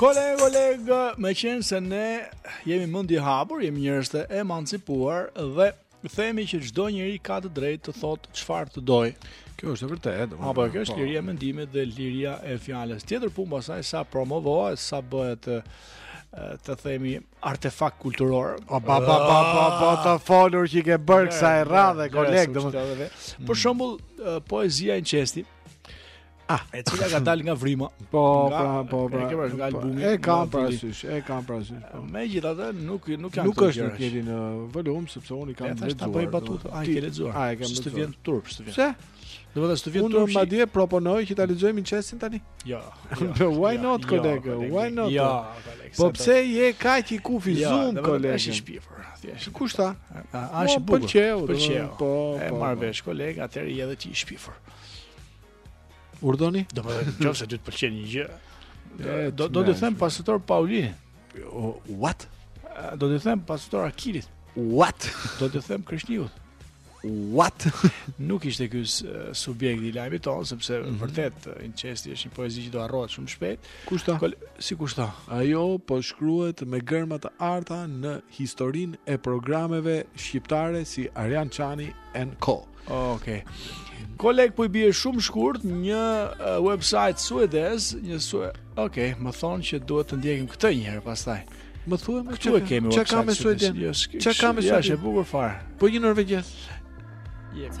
Koleg, koleg, meqenëse ne jemi mendjehapur, jemi njerëz të emancipuar dhe themi që çdo njeri ka të drejtë të thotë çfarë të dojë.
Kjo është e vërtetë.
Apo po, kjo është po. liria e mendimit dhe liria e fjalës. Tjetër punë pastaj sa promovohet, sa bëhet të themi artefakt kulturor.
O ba ba ba ba ba ah. ta folur që ke bërë kësaj radhe koleg,
domethënë. Për shembull, poezia Incesti,
Ah,
e cila ka dalë nga vrimë.
Po,
nga,
pra, po, pra.
E pra, nga albumi.
E kam parasysh, e kam parasysh. Po.
Megjithatë, nuk nuk janë
Nuk është nuk jeni në volum sepse unë kam lexuar.
Ata bëjnë batutë, a
i
ke lexuar.
A i kam lexuar.
S'të vjen turp, s'të vjen.
Pse?
Do të thotë s'të vjen turp.
Unë madje propozoj që ta lexojmë Incestin tani.
Jo.
jo why
jo,
not,
jo,
koleg? Why not?
Jo, koleg.
Po pse je kaq i kufi,
jo, zuar,
koleg?
Është i shpifur. Thjesht.
Kush tha?
Ai është i bukur.
Pëlqeu.
Pëlqeu.
Po,
e
po,
marr
po.
vesh, koleg, atëherë je edhe ti i shpifur.
Urdhoni?
Domethënë nëse ty të pëlqen një gjë. Do do
t'i
them pastor Paulinit.
What?
Do t'i them pastor Akilit.
What?
Do t'i them Krishtit.
What?
Nuk ishte ky subjekti i lajmit tonë, sepse
mm -hmm.
vërtet incesti është një poezi që do harrohet shumë shpejt.
Kush
tha? Si kush tha?
Ajo po shkruhet me gërma të arta në historinë e programeve shqiptare si Arjan Çani and Co.
Okej. Okay. Koleg po i bie shumë shkurt një uh, website suedez, një su. Okej, okay, më thon që duhet të ndjekim këtë një herë pastaj.
Më thuaj më
këtu e kemi website.
Çka ka me Suedinë?
Jo,
Çka ka me Suedinë?
Ja, është e bukur fare.
Po
një
norvegjez. Jep.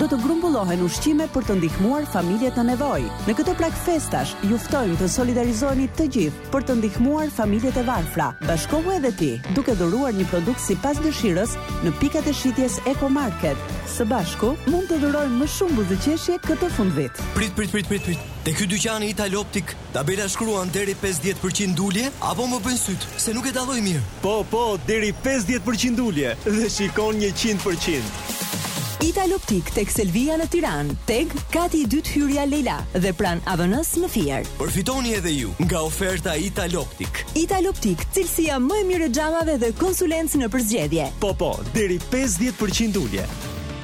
do
të grumbullohen ushqime për të ndihmuar familjet në nevojë. Në këtë prag festash, ju ftojmë të solidarizoheni të gjithë për të ndihmuar familjet e varfra. Bashkohu edhe ti, duke dhuruar një produkt sipas dëshirës në pikat e shitjes Eco Market. Së bashku, mund të dhurojmë më shumë buzëqeshje këtë fundvit.
Prit, prit, prit, prit, prit. Te ky dyqani Italoptik Tabela shkruan deri pesëdhjetë për qind ulje apo më bëjnë sytë, se nuk e dalloj mirë.
Po, po, deri pesëdhjetë për qind ulje dhe shikon njëqind
për qind. Italoptik tek Selvia në Tiranë, TEG, kati i dytë hyrja Lejla dhe pranë AVN-së në Fier.
Përfitoni edhe ju nga oferta
Italoptik. Italoptik, cilësia më e mirë e xhamave dhe konsulencë në përzgjedhje.
Po, po, deri
pesëdhjetë për qind ulje.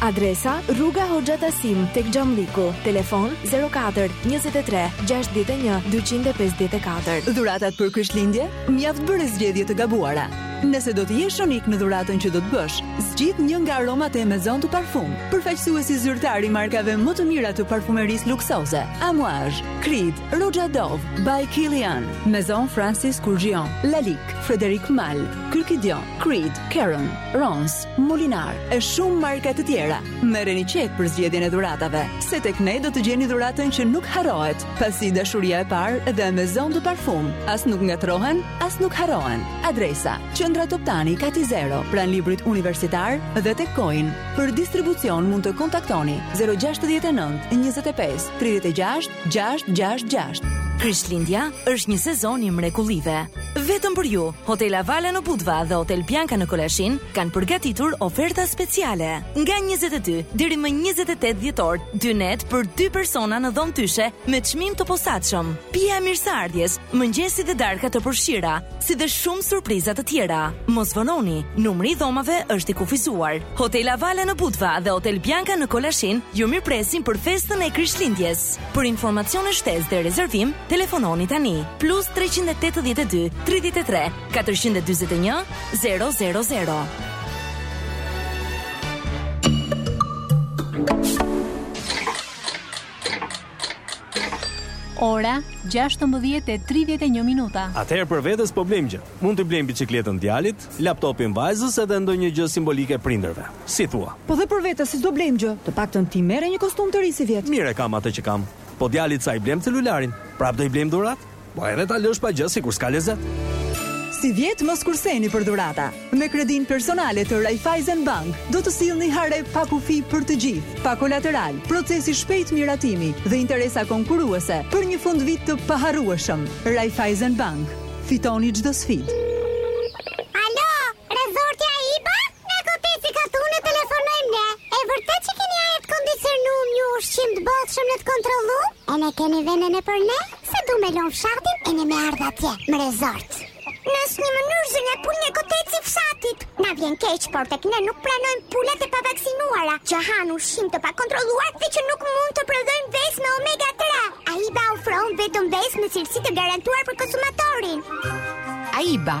Adresa, Rruga Hoxha Tasim, tek Xhamlliku. Telefon, 04, 23, 61, 254.
Dhuratat për Krishtlindje? Mjaft bëre zgjedhje të gabuara. Nëse do të jesh unik në dhuratën që do të bësh, zgjidh një nga aromat e Maison du Parfum, përfaqësuesi zyrtar i markave më të mira të parfumerisë luksoze: Amouage, Creed, Roja Dove, By Kilian, Maison Francis Kurkdjian, Lalique, Frederic Malle, Kyrkidjo, Creed, Caron, Rancé, Molinar e shumë marka të tjera. Merreni qetë për zgjedhjen e dhuratave, se tek ne do të gjeni dhuratën që nuk harrohet, pasi dashuria e parë dhe Maison du Parfum as nuk ngatërrohen, as nuk harrohen. Adresa: Qendra Toptani Kati Zero, pranë librit universitar dhe tek Coin. Për distribucion mund të kontaktoni 069 25 36 666.
Krishtlindja është një sezon i mrekullive. Vetëm për ju, Hotel Avala në Budva dhe Hotel Bianca në Kolashin kanë përgatitur oferta speciale. Nga 22 deri më 28 dhjetor, dy net për dy persona në dhomë tyshe me çmim të posaçëm. Pija e mirëseardhjes, mëngjesi dhe darka të përfshira, si dhe shumë surpriza të tjera. Mos vononi, numri i dhomave është i kufizuar. Hotel Avala në Budva dhe Hotel Bianca në Kolashin ju mirëpresin për festën e Krishtlindjes. Për informacione shtesë dhe rezervim, telefononi tani plus 382 33 441 000.
Ora, gjashtëmbëdhjetë e tridhjetë e një minuta.
Atëherë për vete s'po blejmë gjë. Mund t'i blejmë biçikletën djalit, laptopin vajzës edhe ndonjë gjë simbolike prindërve. Si thua?
Po dhe për vete si s'do blejmë gjë. Të paktën ti merre një kostum të ri sivjet. Mirë
e kam atë që kam. Po djalit sa i blemë celularin? Prapë do i blejmë dhuratë? Po edhe ta lësh pa gjë sikur s'ka lezet.
Sivjet mos kurseni për dhurata. Me kredinë personale të Raiffeisen Bank do të sillni hare pa kufi për të gjithë, pa kolateral, proces i shpejtë miratimi dhe interesa konkurruese për një fundvit të paharrueshëm. Raiffeisen Bank, fitoni çdo sfidë.
Alo, rezorti Aiba? Nga koteci i katunit telefonojmë ne. E vërtet që keni ajër t'kondicionum e ushqim të bollshëm e të kontrollum? E ne keni vene në për ne? Se du me lon fshatin e ne me ardh atje, në rezort. Në asnjë mënyrë zonja pulë nga koteci i fshatit. Na vjen keq, por tek ne nuk pranojmë pulat e pavaksinuara, që hanë ushqim të pakontrolluar dhe që nuk mund të prodhojnë vezë me omega 3. Aiba ofron vetëm vezë me cilësi të garantuar për konsumatorin.
Aiba,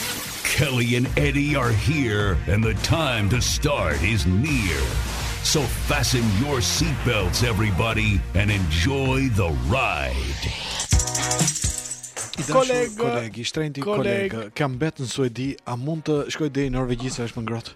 Kelly and Eddie are here and the time to start is near. So fasten your seatbelts everybody and enjoy the ride.
Koleg,
koleg, i shtrenjti
koleg,
koleg. kam mbet në Suedi, a mund të shkoj deri në Norvegji se është më ngrohtë?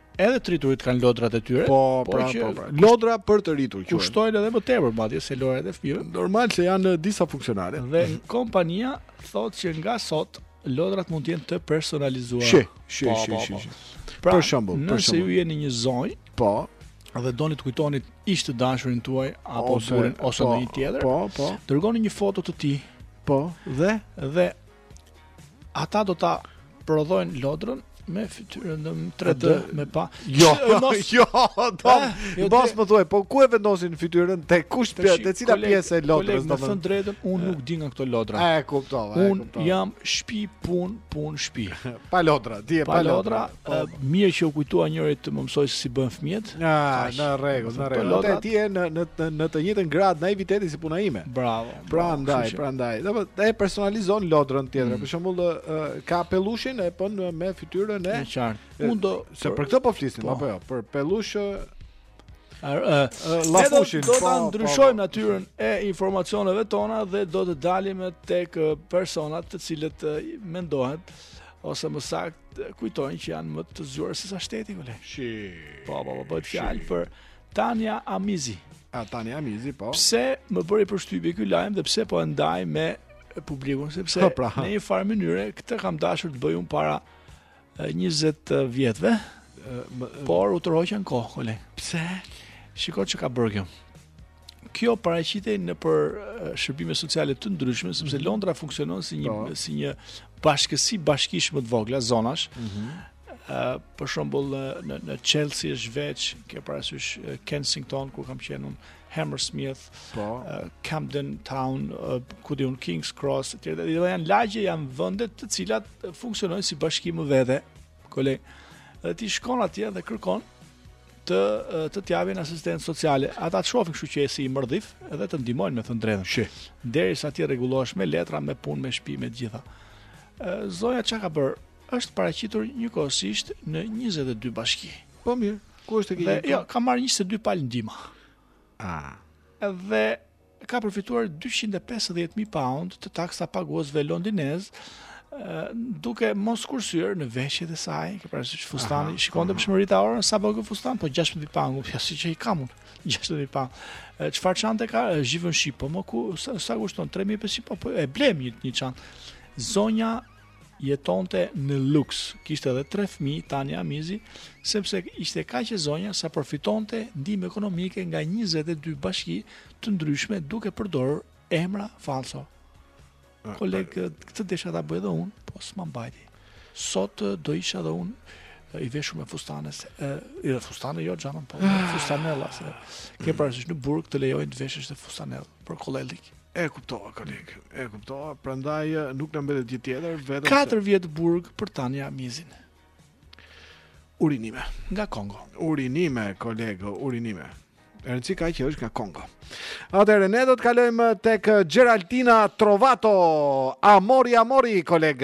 Edhe
të
rriturit kanë lodrat e tyre.
Po,
po
pra,
që...
po, pra. Lodra për të rritur.
Kushtojnë edhe më tepër madje se lojrat e fëmijëve.
Normal se janë disa funksionale.
Dhe kompania thotë që nga sot lodrat mund të jenë të personalizuara.
Shi, shi,
po,
shi,
po,
shi,
po.
shi.
Pra,
për shembull,
nëse për
shembull.
ju jeni një zonjë,
po,
dhe doni të kujtoni ish të dashurin tuaj apo
ose,
burrin, ose
po,
një tjetër,
po, po.
Dërgoni një foto të tij.
Po, dhe
dhe Ata do ta prodhojnë lodrën me fytyrën në 3D me pa.
Jo,
mos,
jo, do.
Eh, jo,
mos më thuaj, po ku e vendosin fytyrën te kush pje, te cila pjesë e lodrës
me thënë të drejtën, unë nuk di nga këto lodra.
E kuptova, e kuptova.
Unë jam shtëpi, pun, pun, shtëpi.
pa lodra, ti e
pa,
pa
lodra. Po mirë që u kujtua njëri të më mësoj se si bëhen fëmijët. Në,
në rregull, në rregull. Atë ti je në në në, në të njëjtën grad naiviteti si puna ime.
Bravo.
Prandaj, prandaj. Do të e personalizon lodrën tjetër.
Mm.
Për shembull, ka pelushin e bën me fytyrën e.
E qartë. Unë do
se për këtë po flisim
po.
apo jo, për pelush
la
fushën,
do të po,
po,
ndryshojmë
po.
natyrën e informacioneve tona dhe do të dalim tek personat të cilët mendohet ose më sakt kujtojnë që janë më të zgjuar se sa shteti koleg.
Shi.
Po, po, po, bëhet fjalë për Tanja Amizi.
A Tanja Amizi, po.
Pse më bëri përshtypje ky lajm dhe pse po e ndaj me publikun sepse
po, pra.
në një farë mënyre këtë kam dashur të bëj un para 20 vjetëve. Por u tërhoqa në kohë, koleg.
Pse?
Shiko çka ka bërë kjo. kjo paraqitej nëpër shërbime sociale të ndryshme sepse mhm. Londra funksionon si një
po.
si një bashkësi bashkish më të vogla zonash.
Ëh,
mm -hmm. uh, për shembull në në Chelsea është veç, ke parasysh Kensington ku kam qenë unë, Hammersmith,
po.
uh, Camden Town, uh, ku di un Kings Cross, etj. Dhe janë lagje, janë vende të cilat funksionojnë si bashki më vete, koleg, dhe ti shkon atje dhe kërkon të të t'japin asistencë sociale. Ata të shohin kështu që je si i mërdhif dhe të ndihmojnë me thënë të drejtën.
Shi.
Derisa ti rregullohesh me letra, me punë, me shtëpi, me të gjitha. Zonja çka ka bër? Është paraqitur njëkohësisht në 22 bashki.
Po mirë, ku është e keqja?
Jo, ka marrë 22 palë ndihma.
Ah.
Dhe e ka përfituar dyqind e pesëdhjetë mijë paund të taksapaguesve londinezë, duke mos kursyer në veshjet e saj, ke parasysh fustanin,
Aha,
shikonte për shembull vitrinën, sa bën ky fustan, po 16 mijë paund, ja siç i kam unë, 16 mijë paund. Çfarë çante ka, Givenchy, po mo ku, sa, sa kushton, 3.500, po, po e blem një, një çantë. Zonja Jetonte në luks, kishte edhe tre fëmijë, Tanja Amizi, sepse ishte kaq e zonja sa përfitonte ndihmë ekonomike nga 22 bashki të ndryshme duke përdorur emra falso. Ah, Koleg, ah. këtë desha ta bëj edhe unë, po s'ma mbajti. Sot eh, do isha edhe unë i veshur me fustane se i dhe fustane jo xhanëm po ah. fustanella se ke parasysh në burg të lejojnë të veshësh fustanellë për kolegë
E kuptova koleg, e kuptova, prandaj nuk na mbetet gjë tjetër, vetëm
4 vjet burg për Tanja
Amizin. Urinime
nga Kongo.
Urinime koleg, urinime. Rëndësi ka që është nga Kongo. Atëherë ne do të kalojmë tek Gerardina Trovato. Amori, amori
koleg.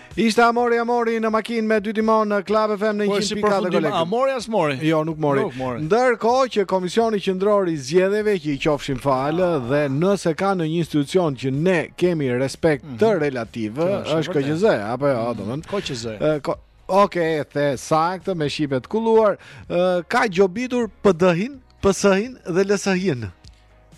Ishte Amori Amori në makinë me dy timonë në Club FM në 100.4
po,
koleg.
Përfundim Amori as mori.
Jo, nuk mori.
Nuk mori.
Ndërkohë që Komisioni Qendror i Zgjedhjeve që i qofshim falë ah. dhe nëse ka një institucion që ne kemi respekt mm -hmm.
relativ, është
KQZ, apo jo, mm
-hmm.
domethënë. KQZ. Ok, e the saktë me shqipe të kulluar, ka gjobitur PD-in, PS-in dhe LSI-n.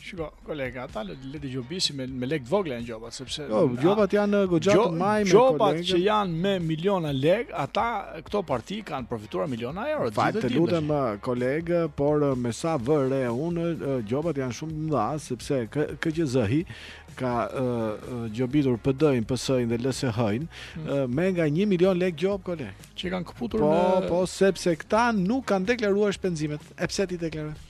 Shiko, kolega, ata le le të gjobisin me me lekë të vogla janë gjobat, sepse
Jo, gjobat janë goxha të majme
gjobat që janë me miliona lekë, ata këto parti kanë përfituar miliona euro.
Më
fal
të lutem kolegë, por me sa vë re unë gjobat janë shumë të mëdha sepse KQZ-i ka gjobitur PD-in, PS-in dhe LSI-n hmm. me nga 1 milion lekë gjobë kolegë.
I kanë këputur
po,
me
Po, po, sepse këta nuk kanë deklaruar shpenzimet. E pse t'i
deklarojnë?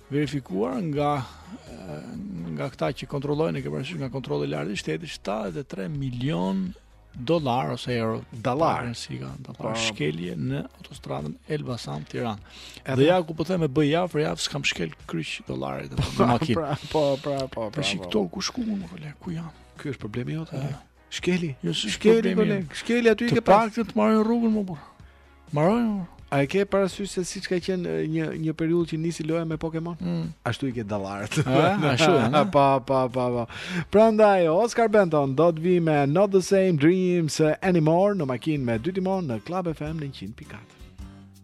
verifikuar nga nga këta që kontrollojnë e ke parasysh nga kontrolli i lartë i shtetit 73 milion dollarë ose euro
dollar
si ka dollar
po.
shkelje në autostradën Elbasan Tiranë. Dhe ja ku po ta them e bëj javë për javë s'kam shkelur kryq dollari në makinë.
Pra, po, pra, po, pra. Po,
pra,
po.
Po këto ku shkuan mo koleg, ku janë?
Ky është problemi jot. Shkeli.
Jo,
shkeli koleg, shkeli, aty i ke pas.
Të paktën të mbarojnë rrugën mo burrë. Mbarojnë mo burrë.
A e ke parasysh se siç ka qenë një një periudhë që nisi loja me Pokemon?
Mm.
Ashtu i ke
dollarët. Ashtu.
pa pa pa pa. Prandaj Oscar Benton do të vijë me Not the Same Dreams Anymore në makinë me dy timonë në Club FM 100.4.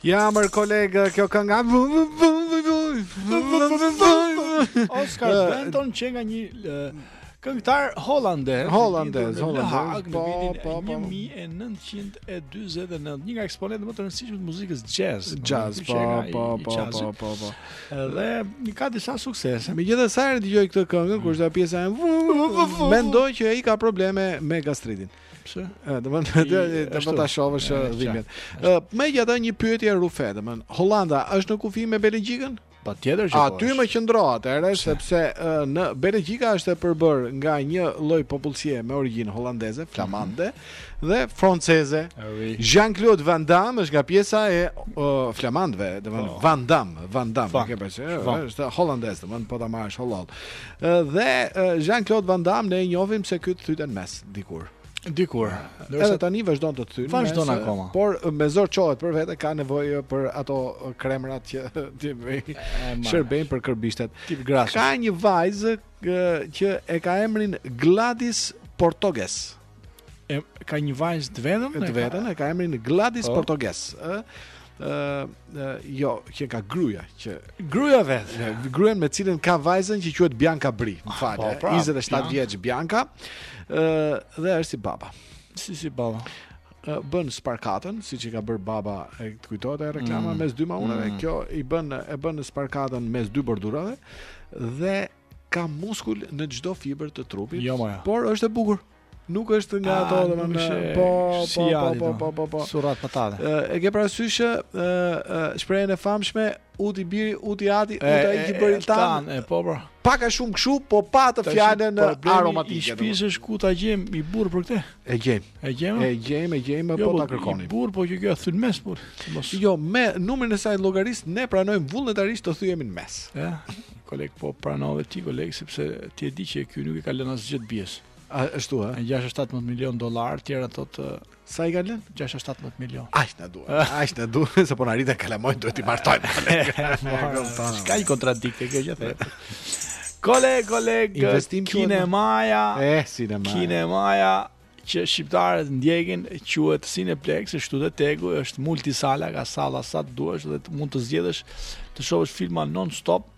Ja, mor kolegë, kjo kënga...
Oscar Benton qenka një këngëtar holandez,
holandez, holandez, po, po, po,
1949, një nga eksponentët më të rëndësishëm të muzikës jazz.
Jazz, po, po, po, po, po, po.
Dhe ka disa suksese.
Megjithëse sa herë dëgjoj këtë këngë, kur është pjesa e mendoj që ai ka probleme me gastritin.
Pse?
Ë, domethënë të
mos
ta shohësh dhimbjen. Ë, më gjatë një pyetje rufe, domethënë, Holanda është në kufi me Belgjikën?
Patjetër që po është.
Aty më qëndro atëherë, sepse në Belgjika është e përbërë nga një lloj popullsie me origjinë holandeze, flamande, mm -hmm. dhe franceze. Jean-Claude Van Damme është nga pjesa e uh, flamandëve, domethënë oh. Van Damme, Van Damme,
Fun.
ke parasysh, është holandez, domethënë po ta marrësh Holland. Dhe Jean-Claude Van Damme ne e njohim se ky thyente në mes dikur.
Dikur.
Ndërsa tani vazhdon të thyn.
Vazhdon akoma.
Por me zor çohet për vete ka nevojë për ato kremrat që t'i
bëjë.
Shërbejnë për kërbishtet.
Tip graso.
Ka një vajzë që e ka emrin Gladys Portoges.
e ka një vajzë të vetëm,
të vetëm e ka emrin Gladys
po.
Portoges, ë ë jo, që ka gruaja, që
gruaja e vet,
gruaja me të cilën ka vajzën që quhet Bianca Bri, më ah, fal,
27
po,
pra,
vjeç Bianca, ë dhe është si baba.
Si si baba
bën sparkatën, siç e ka bërë baba, e të kujtohet ajo reklama
mm.
mes dy maunave,
mm.
kjo i bën e bën sparkatën mes dy bordurave dhe Ka muskull në çdo fibër të trupit,
jo, ja.
por është e bukur. Nuk është nga ato
ah,
domethënë
me shë...
po, po,
si
po, po, po, po, po,
Surrat patate.
E ke parasysh ë shprehjen e famshme Uti biri, uti ati,
ut
ai që bëri
tanë. E po pra. Po.
Pak a shumë kështu, po pa
atë
fjalën aromatike.
I shpisë është ku ta gjejmë një burrë për këtë.
E gjejmë.
E gjejmë.
E gjejmë, e gjejmë,
jo,
po ta
po,
kërkoni.
Burrë, po që kjo thyn në mes burrë.
Jo, me numrin e saj të llogarisë ne pranojmë vullnetarisht të thyhemi në mes.
Ja. Koleg, po pranove ti koleg, sepse ti e di që ky nuk i ka lënë asgjë të bijës.
A, ashtu,
ha? 6-17 milion dollar, tjera të të...
Sa i ka lënë?
6-17 milion.
Aq na duhen, aq na duhen, se po na rriten kalamajtë, duhet t'i martojmë.
S'ka një kontradiktë, kjo gjithë e. Koleg, koleg, kinemaja,
eh,
kinemaja, që shqiptarët ndjekin quhet Cineplex, është te TEG-u është multisala, ka salla sa të duash dhe mund të zgjedhësh të shohësh filma non stop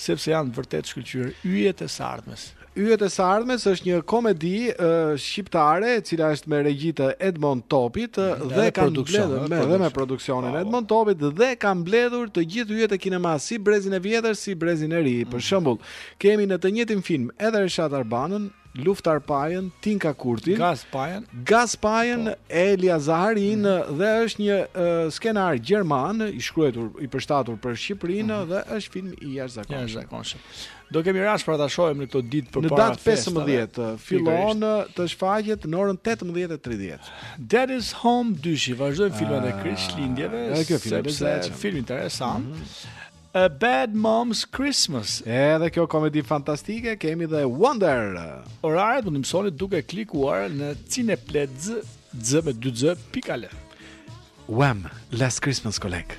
sepse janë vërtet shkëlqyer yjet e së ardhmes.
Yjet e së ardhmes është një komedi uh, shqiptare, e cila është me regji të Edmond Topit mm
-hmm.
dhe
ka
mbledhur me dhe me produksionin e Edmond Topit dhe ka mbledhur të gjithë yjet e kinemasë, si Brezin e Vjetër, si Brezin e Ri. Mm -hmm. Për mhm. shembull, kemi në të njëjtin film edhe Reshat Arbanën, Luftar Pajën, Tinka Kurtin,
Gaz Pajën,
Gaz Pajën po. e Elia Zaharin mm -hmm. dhe është një uh, skenar gjerman i shkruar i përshtatur për Shqipërinë mm -hmm. dhe është film i jashtëzakonshëm.
Jashtëzakonshëm. Do kemi rast për ta shohim në këto ditë përpara Në
datë 15 uh, fillon uh, të shfaqet në orën 18:30.
Daddy's Home dyshi, vazhdojmë filmat e ah, Krishtlindjeve.
Është një film interesant.
Mm -hmm. A Bad Mom's Christmas.
Edhe kjo komedi fantastike, kemi dhe Wonder.
Oraret mund t'i mësoni duke klikuar në Cineplexx me 2x.al.
Wham, Last Christmas
koleg.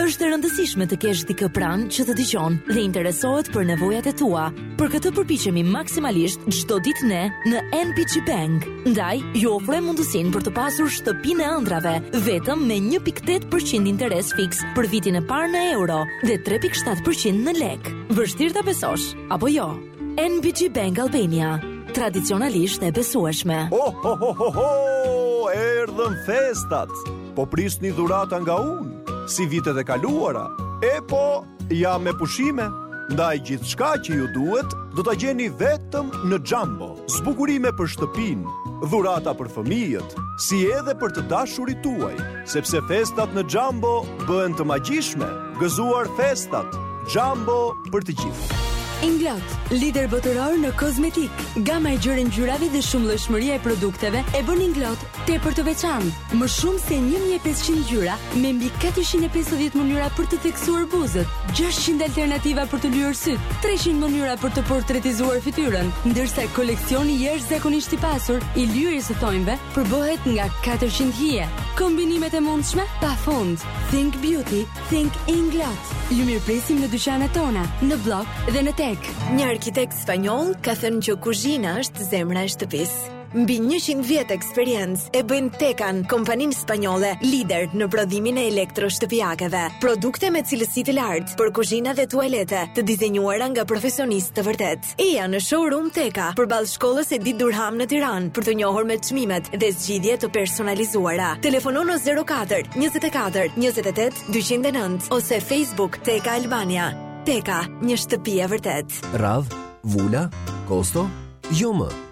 Është e
rëndësishme të kesh dikë pranë që të dëgjon dhe interesohet për nevojat e tua. Për këtë përpiqemi maksimalisht çdo ditë ne në NBG Bank. Ndaj, ju ofrojmë mundësinë për të pasur shtëpinë e ëndrrave vetëm me 1.8% interes fiks për vitin e parë në euro dhe 3.7% në lek. Vështirë ta besosh apo jo? NBG Bank Albania, tradicionalisht e besueshme.
Oh, ho, ho, ho, ho! Erdhën festat! Po prisni dhurata nga unë, si vitet e kaluara. E po, jam me pushime, ndaj gjithçka që ju duhet, do ta gjeni vetëm në Jumbo. Zbukurime për shtëpinë, dhurata për fëmijët, si edhe për të dashurit tuaj, sepse festat në Jumbo bëhen të magjishme, gëzuar festat, Jumbo për të gjithë.
Inglot, lider botëror në kozmetikë. Gama e gjerë e ngjyrave dhe shumëllojshmëria e produkteve e bën Inglot Tepër të veçantë, më shumë se 1500 ngjyra me mbi 450 mënyra për të theksuar buzët, 600 alternativa për të lyer sytë, 300 mënyra për të portretizuar fytyrën, ndërsa koleksioni jashtëzakonisht i pasur i lyerjes së thonjve përbohet nga 400 hije. Kombinimet e mundshme pa fund. Think Beauty, Think Inglot. Ju mirëpresim në dyqanet tona, në Bllok dhe në TEG. Një arkitekt spanjoll ka thënë që kuzhina është zemra e shtëpisë. Mbi 100 vjet eksperiencë e bëjnë Tekan, kompaninë spanjolle, lider në prodhimin e elektroshtëpiakeve. Produkte me cilësi të lartë për kuzhina dhe tualete, të dizenjuara nga profesionistë të vërtetë. Eja në showroom Teka, përballë shkollës Edit Durham në Tiranë, për t'u njohur me çmimet dhe zgjidhje të personalizuara. Telefono në 04 24 28 209 ose Facebook Teka Albania. Teka, një shtëpi e vërtetë.
Radhë, vula, kosto, jo më.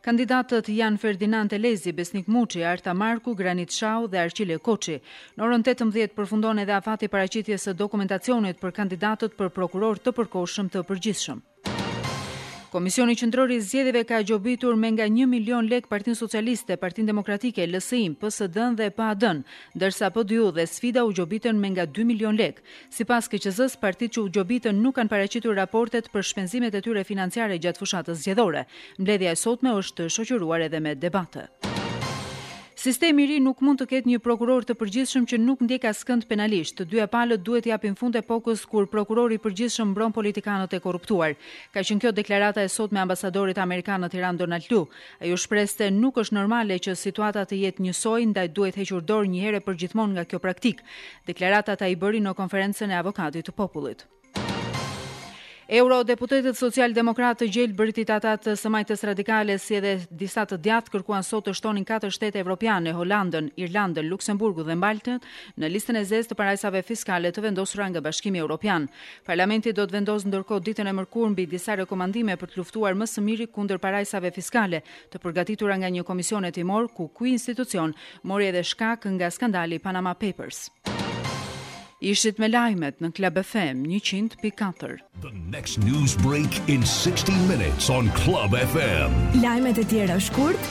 Kandidatët janë Ferdinand Elezi, Besnik Muçi, Arta Marku, Granit Shau dhe Arqilea Koçi. Në orën tetëmbëdhjetë përfundon edhe afati i paraqitjes së dokumentacionit për kandidatët për prokuror të përkohshëm të përgjithshëm. Komisioni Qendror i Zgjedhjeve ka gjobitur me nga një milion lekë Partinë Socialiste, Partinë Demokratike, LSI-në, PSD-në dhe PAD-në, ndërsa PDIU dhe Sfida u gjobitën me nga dy milion lek. Sipas KQZ-së, partitë që u gjobitën nuk kanë paraqitur raportet për shpenzimet e tyre financiare gjatë fushatës zgjedhore. Mbledhja e sotme është shoqëruar edhe me debate. Sistemi i ri nuk mund të ketë një prokuror të përgjithshëm që nuk ndjek askënd penalisht. Të dyja palët duhet të japin fund epokës kur prokurori i përgjithshëm mbron politikanët e korruptuar. Ka qenë kjo deklarata e sotme e ambasadorit amerikan në Tiranë Donald Lu. Ai u shpreh se nuk është normale që situata të jetë njësoj, ndaj duhet hequr dorë njëherë e përgjithmonë nga kjo praktikë. Deklaratat ai i bëri në konferencën e Avokatit të Popullit. Eurodeputetët socialdemokratë të gjelbërit ata të së majtës radikale si edhe disa të djathtë kërkuan sot të shtonin katër shtete evropiane, Holandën, Irlandën, Luksemburgu dhe Maltën në listën e zezë të parajsave fiskale të vendosura nga Bashkimi Evropian. Parlamenti do të vendosë ndërkohë ditën e mërkurë mbi disa rekomandime për të luftuar më së miri kundër parajsave fiskale, të përgatitura nga një komisioni hetimor ku ky institucion mori edhe shkak nga skandali Panama Papers. Ishit me lajmet në Club FM 100.4.
The next news break in 60 minutes on Club FM.
Lajmet e tjera shkurt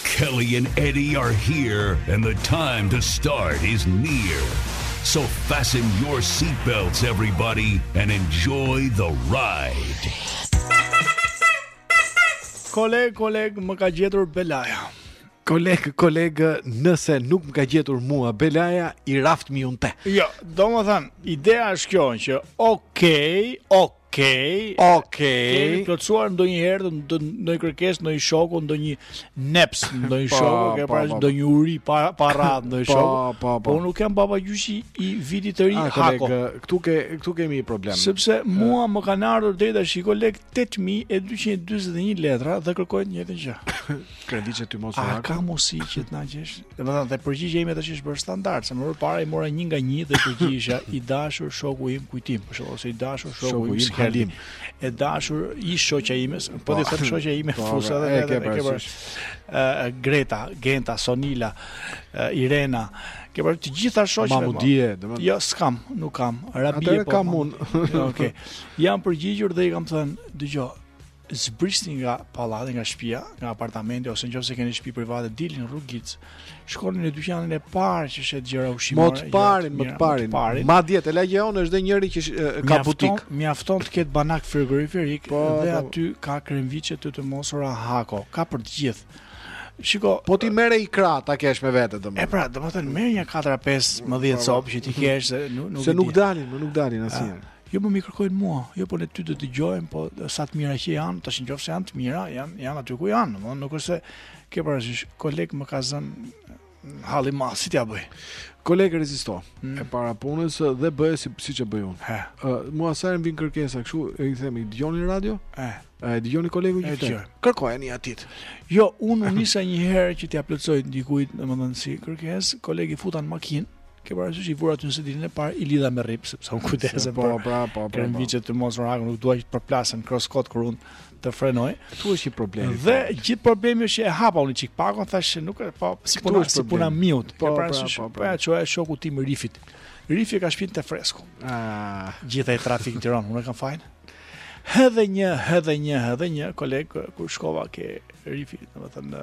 Kelly and Eddie are here and the time to start is near. So fasten your seat belts everybody and enjoy the ride.
Koleg, koleg, më ka gjetur belaja.
Koleg, koleg, nëse nuk më ka gjetur mua belaja, i raft mi unë te.
Jo, domethënë, ideja është kjo, që okej, okay, okej,
Okej. Okej.
Kemi plotësuar ndonjëherë ndonjë kërkesë ndonjë shoku ndonjë neps ndonjë
po,
shoku ke
po,
parë
po,
ndonjë uri pa pa radhë ndonjë shoku.
Po po
po. Unë nuk jam babagjyshi i vitit të ri
A,
hako.
Këtu ke këtu kemi një problem.
Sepse mua më kanë ardhur deri tash koleg 8241 letra dhe kërkojnë të njëjtën gjë.
Kredi që ti mos u hako.
A ka mundësi që të na gjesh? Domethënë, dhe përgjigja ime tash është bërë standart, se më përpara i mora një nga një dhe përgjigjesha i dashur shoku im kujtim, për shembull, ose i dashur shoku,
shoku
im
skalim,
e dashur shoqja ime, po,
po
të themi shoqja ime
po,
fusa dhe dhe
dhe
dhe dhe Greta, Genta, Sonila, Irena, ke bërë të gjitha shoqet.
Mamu po. dije, domethënë.
Jo, s'kam, nuk kam. Rabie po.
Atë
kam
unë.
Okej. Jam përgjigjur dhe i kam thënë, dëgjo, zbrisni nga pallati, nga shtëpia, nga apartamenti ose nëse keni shtëpi private, dilni në rrugicë. Shkoni në dyqanin e parë që shet gjëra ushqimore.
Më të parin, më të parin. parin. Madje te lagja jonë është dhe njëri që ka butik.
Mjafton të ketë banak frigoriferik
po,
dhe
po.
aty ka kremviçe të të mosura hako, ka për të gjithë. Shiko,
po ti merre i kra ta kesh me vete domethënë.
E pra, domethënë merr një 4-5 10 copë që ti kesh se nuk nuk
se nuk dalin, nuk dalin asnjë. Ah.
Jo më mi kërkojnë mua, jo po ne ty të dëgjojmë, po sa të mira që janë, tash nëse janë të mira, janë janë aty ku janë, domethënë nuk është se ke parasysh koleg më ka zën mm, halli ma, si t'ia bëj.
Koleg rezisto.
Mm.
E para punës dhe bëje si siç e bëj unë. He. Uh, mua sa herë vin kërkesa kështu, e i them, i dëgjoni radio?
E.
E dëgjoni kolegu që flet. Kërkojani atij.
Jo, unë u nisa një herë që t'ia plotësoj dikujt, domethënë si kërkesë, koleg i futa në makinë. Ke parasysh i vura aty nëse ditën e parë i lidha me rrip sepse unë kujdesem
po pra po pra, po, pra, po.
viçet të mos rrahen nuk dua të përplasen kot së kot kur un të frenoj.
Ktu është një problem.
Dhe gjithë problemi është që e hapa unë çik pakon thashë se nuk e pa po, si puna si puna miut.
Po pra,
po
pra,
po ia çoja shoku tim Rifit. Rifi ka shpinë të fresku.
Ah,
gjithë ai trafik në Tiranë, unë kam fajin. Edhe një, edhe një, edhe një koleg kur shkova ke Rifi, domethënë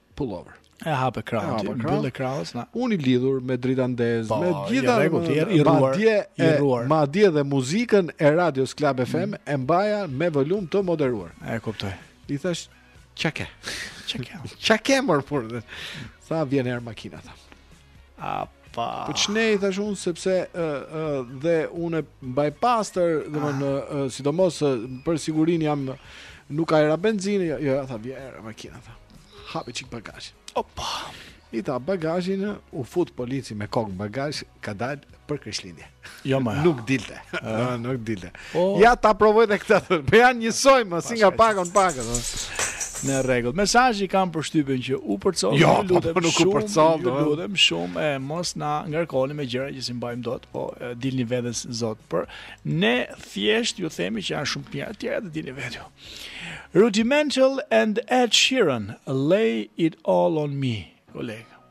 pull over.
E hape krahun, ti
mbyll krahun.
Na...
Unë i lidhur me drita ndezur,
po,
me gjitha
rregullat e tjera, i rruar,
madje,
i rruar.
Madje dhe muzikën e Radios Club FM mm. e mbaja me volum të moderuar.
E kuptoj.
I thash, "Çka ke?"
Çka ke?
Çka ke mor po? Sa vjen erë makina tha.
A pa.
Po çne i thash unë sepse ë ë dhe unë mbaj pastër, domethënë ah. sidomos për sigurinë jam nuk ka era benzinë, jo, jo tha vjen erë makina tha. Hapi çik bagazh.
Opa.
I tha bagazhin, u fut polici me kokë në bagazh, ka dal për Krishtlindje.
Jo më.
Nuk dilte. Ëh, nuk dilte.
Po.
Ja ta provoj edhe këtë. Po janë njësoj më si nga pakon pakon.
Në rregull. Mesazhin e kam për shtypin që u përcoll,
jo,
ju lutem,
po, po nuk u përcoll,
ju lutem shumë e mos na ngarkoni me gjëra që s'i mbajmë dot, po dilni vetes zot. Por ne thjesht ju themi që janë shumë të mira, të tjerat i dini vetë. Rudimental and Ed Sheeran, lay it all on me,
kolega.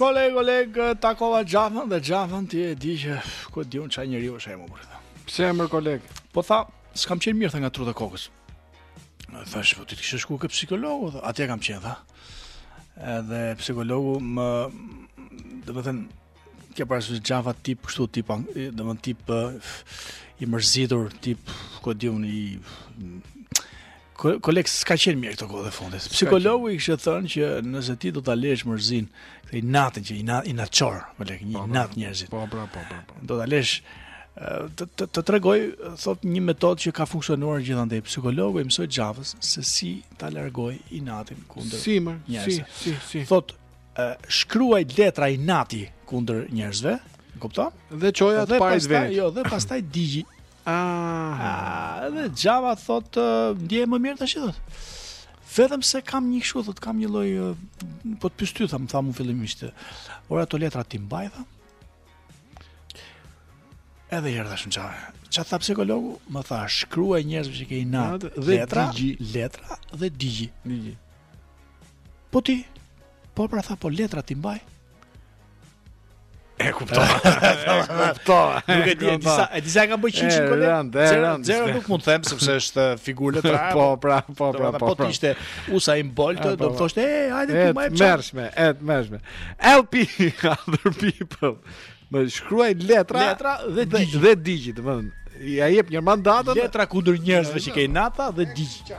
Koleg, koleg, takova Xhafën dhe Xhafën ti e di që ku di un ça njeriu është ai më burrë.
Pse emër koleg?
Po tha, s'kam qenë mirë tha nga trutë e kokës. Thash, po ti të kishe shku ke psikologu, tha, atje kam qenë, tha. Edhe psikologu më, dhe më thënë, Ke parasysh Xhafa tip kështu tip, domthon tip i mërzitur, tip ku di un, koleg s'ka qenë mirë këto kohë fundit. Psikologu i kishte thënë që nëse ti do ta lesh mërzin, këtë inatin që inat inatçor, koleg një po, po, inat njerëzit.
Po, po, po, po, po.
Do ta lesh të të, të tregoj thot një metodë që ka funksionuar gjithandej psikologu i mësoi Xhafës se si ta largoj inatin kundër.
Si më, si, si, si.
Thot shkruaj letra inati kundër njerëzve, e kupton?
Dhe çoja te
pari
vetë.
Jo, dhe pastaj digji.
Ah,
ah dhe Java thot ndjej më mirë tash thot. Vetëm se kam një kështu thot kam një lloj po të pyes ty tham, tham unë fillimisht. Ore ato letra t'i mbaj tham. Edhe herë dashun qa Qa tha psikologu Më tha shkruaj njerëzve që ke inat Letra, letra dhe digji
Digji
Po ti, po pra tha, po letrat t'i mbaj. E kuptoj.
E kuptoj.
Nuk e di, e disa, e disa ka bëj
çiçi kole.
Zero, zero nuk mund të them sepse është uh, figurë letrare.
Po, pra, po, pra, po.
Po, po. ishte Usain Bolt, do të
po.
thoshte, "E, hajde ti më e çaj."
Mershme, et mershme. LP other people. Më shkruaj letra,
letra dhe digji,
dhe digji, domethënë. Ja jep një mandatë.
Letra kundër njerëzve që ke inat dhe
digji.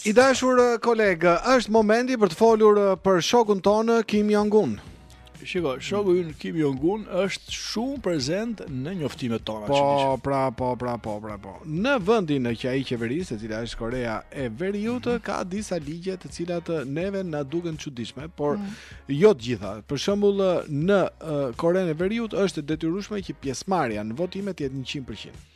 I dashur eh, koleg, është momenti për të folur eh, për shokun tonë eh, Kim Jong Un.
Shiko, shoku ynë Kim Jong Un është shumë prezent në njoftimet tona.
Po, pra, po, pra, po, pra, po. Në vendin që ai qeveris, e cila është Korea e Veriut, mm -hmm. ka disa ligje të cilat neve na duken të çuditshme, por mm -hmm. jo të gjitha. Për shembull, në uh, Korenë e Veriut është e detyrueshme që pjesëmarrja në votime të jetë 100%.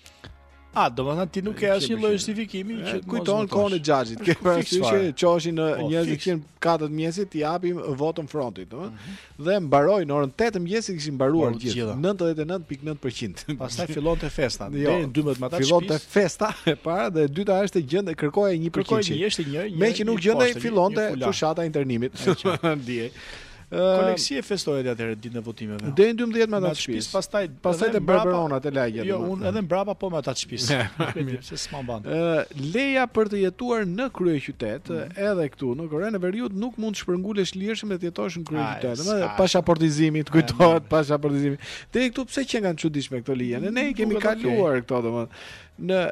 A, domethënë, ti nuk ke asnjë lloj justifikimi që të kujtohet
kohën e xhaxhit. Ke për
arsye
që çoheshin
po,
njerëz që
në
katër të mëngjesit, t'i japim votën frontit, domethënë.
Mhm.
Dhe mbaroi në orën 8 të mëngjesit kishin mbaruar
po,
gjithë 99.9%.
Pastaj fillonte festa.
Jo,
deri në 12 me ata.
Fillonte festa e para dhe e dyta është gjendë kërkohej një përqindëshi.
Kërkohej një, ishte një, një.
Meqë nuk gjendej fillonte fushata e internimit. Ndihej.
Koleg si e festoje atëherë ditën e votimeve?
Deri në 12 me ata të shtëpisë,
pastaj
pastaj
te
berberhanat e lagjes.
Jo, unë edhe mbrapa po me ata të shtëpisë. Se s'ma
mban. Leja për të jetuar në kryeqytet,
mhm.
edhe këtu në Korenë e Veriut nuk mund të shpërngulesh lirshëm dhe të jetosh në kryeqytet. Domethënë pasaportizimi, të kujtohet pasaportizimi. Te këtu pse qenkan të çuditshme këto ligje? Ne i kemi kaluar këto domethënë. Në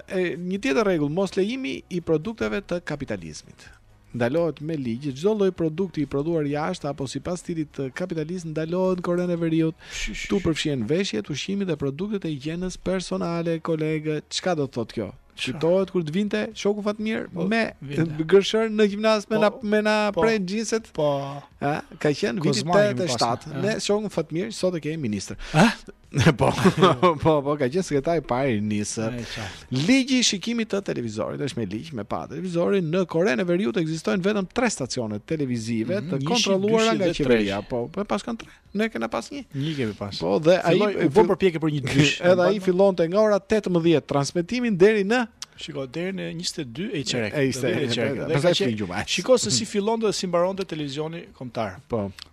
një tjetër rregull, moslejimi i produkteve të kapitalizmit. Ndalohet me ligj çdo lloj produkti i prodhuar jashtë apo sipas stilit kapitalist ndalohet në Korenë e Veriut. Këtu përfshihen veshjet, ushqimi dhe produktet e higjienës personale, koleg. Çka do të thotë kjo? Të kujtohet kur të vinte shoku Fatmir po,
me
gërshërë në gjimnaz me
po,
na me na
po,
pre xhinset.
Po.
Ë, ka qenë viti 87
me
shokun Fatmir, sot e kemi ministër.
Ë?
Po, po, po, ka qenë sekretari i parë i NIS-së.
Ai qartë.
Ligji i shikimit të televizorit është me ligj me pa televizorin në Korenë e Veriut ekzistojnë vetëm 3 stacione televizive
Mhm,
të kontrolluara nga qeveria, po, po pas kanë 3. Ne kena pas një.
Një kemi pas.
Po dhe ai
Filloi u bë përpjekje për një dysh.
Edhe ai fillonte nga ora 18 transmetimin deri në
Shiko, deri në 22 e çerek.
E ishte-
Deri në e çerek.
e-
Dhe
pastaj
ka qenë-
fillon gjuma.
Shiko se si fillonte dhe si mbaronte televizioni kombëtar.
po.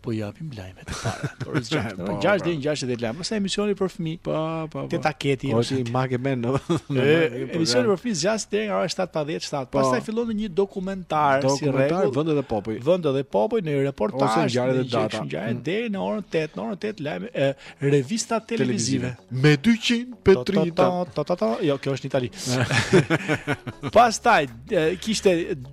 Po
japim lajmet e para. Orës 6,
po,
6 deri në 60 lajme. Pastaj emisioni për fëmijë.
Po, po, po.
Te taketi.
Po si mak
e
bën.
Emisioni për fëmijë zgjat deri nga ora 7 pa 10, 7.
Po.
Pastaj fillon një dokumentar,
dokumentar si
rregull.
Dokumentar vende dhe popuj.
Vende dhe popuj në reportazh.
Ose ngjarje dhe data.
Ngjarje
mm.
deri në orën 8, në orën 8 lajmet, revista televizive.
Me 200 petrita.
Ta ta ta. Jo, kjo është në Itali. Pastaj kishte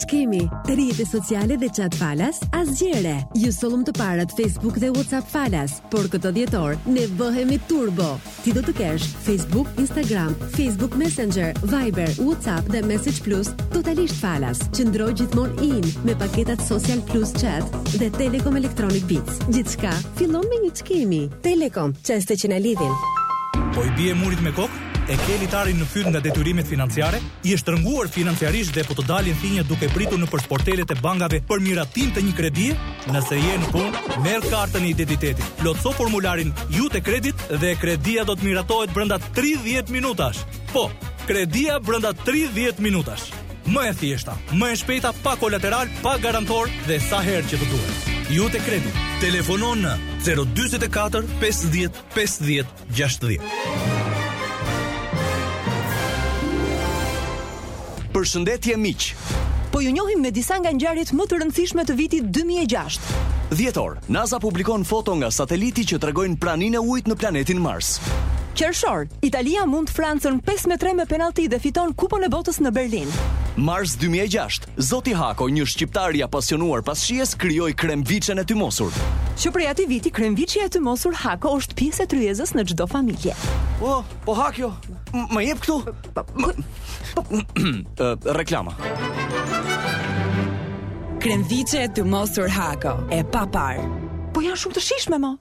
Ç'kemi? Rrjete sociale dhe chat falas? Asgjë e re! Ju sollëm të parët Facebook dhe WhatsApp falas, por këtë dhjetor ne bëhemi turbo! Ti do të kesh Facebook, Instagram, Facebook Messenger, Viber, WhatsApp dhe Message Plus totalisht falas. Qëndro gjithmonë in me paketat Social Plus Chat dhe Telekom Electronic Beats. Gjithçka fillon me një ç'kemi. Telekom, çaste që na lidhin.
Po i bie murit me kokë? E ke litarin në fyt nga detyrimet financiare? Je shtrënguar financiarisht dhe po të dalin thinjët duke pritur nëpër sportelet e bankave për miratim të një kredie? Nëse je në punë, merr kartën e identitetit, plotëso formularin Iute Credit dhe kredia do të miratohet brenda 30 minutash. Po, kredia brenda 30 minutash. Më e thjeshta, më e shpejta, pa kolateral, pa garantor dhe sa herë që të duhet. Iute Credit. Telefono në 044 50 50 2016.
Përshëndetje miq.
Po ju njohim me disa nga ngjarjet më të rëndësishme të vitit 2006.
Dhjetor, NASA publikon foto nga sateliti që tregojnë praninë e ujit në planetin Mars.
Qershor, Italia mund Francën 5 me 3 me penalti dhe fiton Kupën e Botës në Berlin.
Mars 2006, Zoti Hako, një shqiptar i apasionuar pas shijes, krijoi kremviçen e tymosur.
Që prej atij viti kremviçja e tymosur Hako është pjesë e tryezës në çdo familje.
Po, po Hako, më jep këtu. Po, po, po. Reklama.
Kremviçe e tymosur Hako, e paparë. Po janë shumë të shijshme, mo.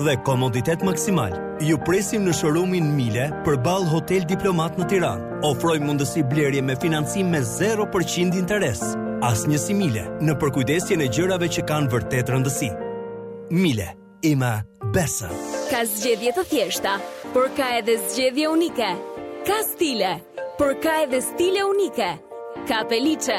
dhe komoditet maksimal. Ju presim në showroomin Miele përballë Hotel Diplomat në Tiranë. Ofrojmë mundësi blerje me financim me 0% interes. Asnjë si Miele në përkujdesjen e gjërave që kanë vërtet rëndësi. Miele, immer besser.
Ka zgjedhje të thjeshta, por ka edhe zgjedhje unike. Ka stile, por ka edhe stile unike. Ka peliçe,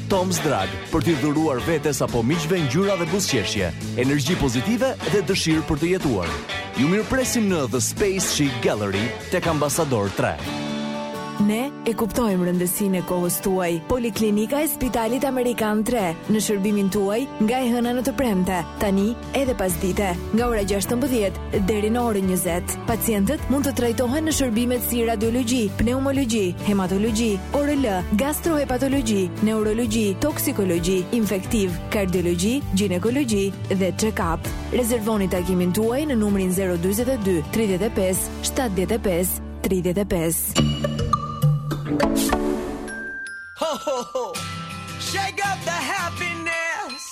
Tom's Drag për t'i dhuruar vetes apo miqve ngjyra dhe buzëqeshje, energji pozitive dhe dëshirë për të jetuar. Ju mirëpresim në The Space Chic Gallery tek Ambasador 3.
Ne e kuptojmë rëndësinë e kohës tuaj. Poliklinika e Spitalit Amerikan 3 në shërbimin tuaj nga e hëna në të premte. Tani edhe pasdite, nga ora 16 deri në orën 20. Pacientët mund të trajtohen në shërbimet si radiologji, pneumologji, hematologji, ORL, gastrohepatologji, neurologji, toksikologji, infektiv, kardiologji, gjinekologji dhe check-up. Rezervoni takimin tuaj në numrin 042 35 75 35.
Ho ho ho. Shake up the happiness.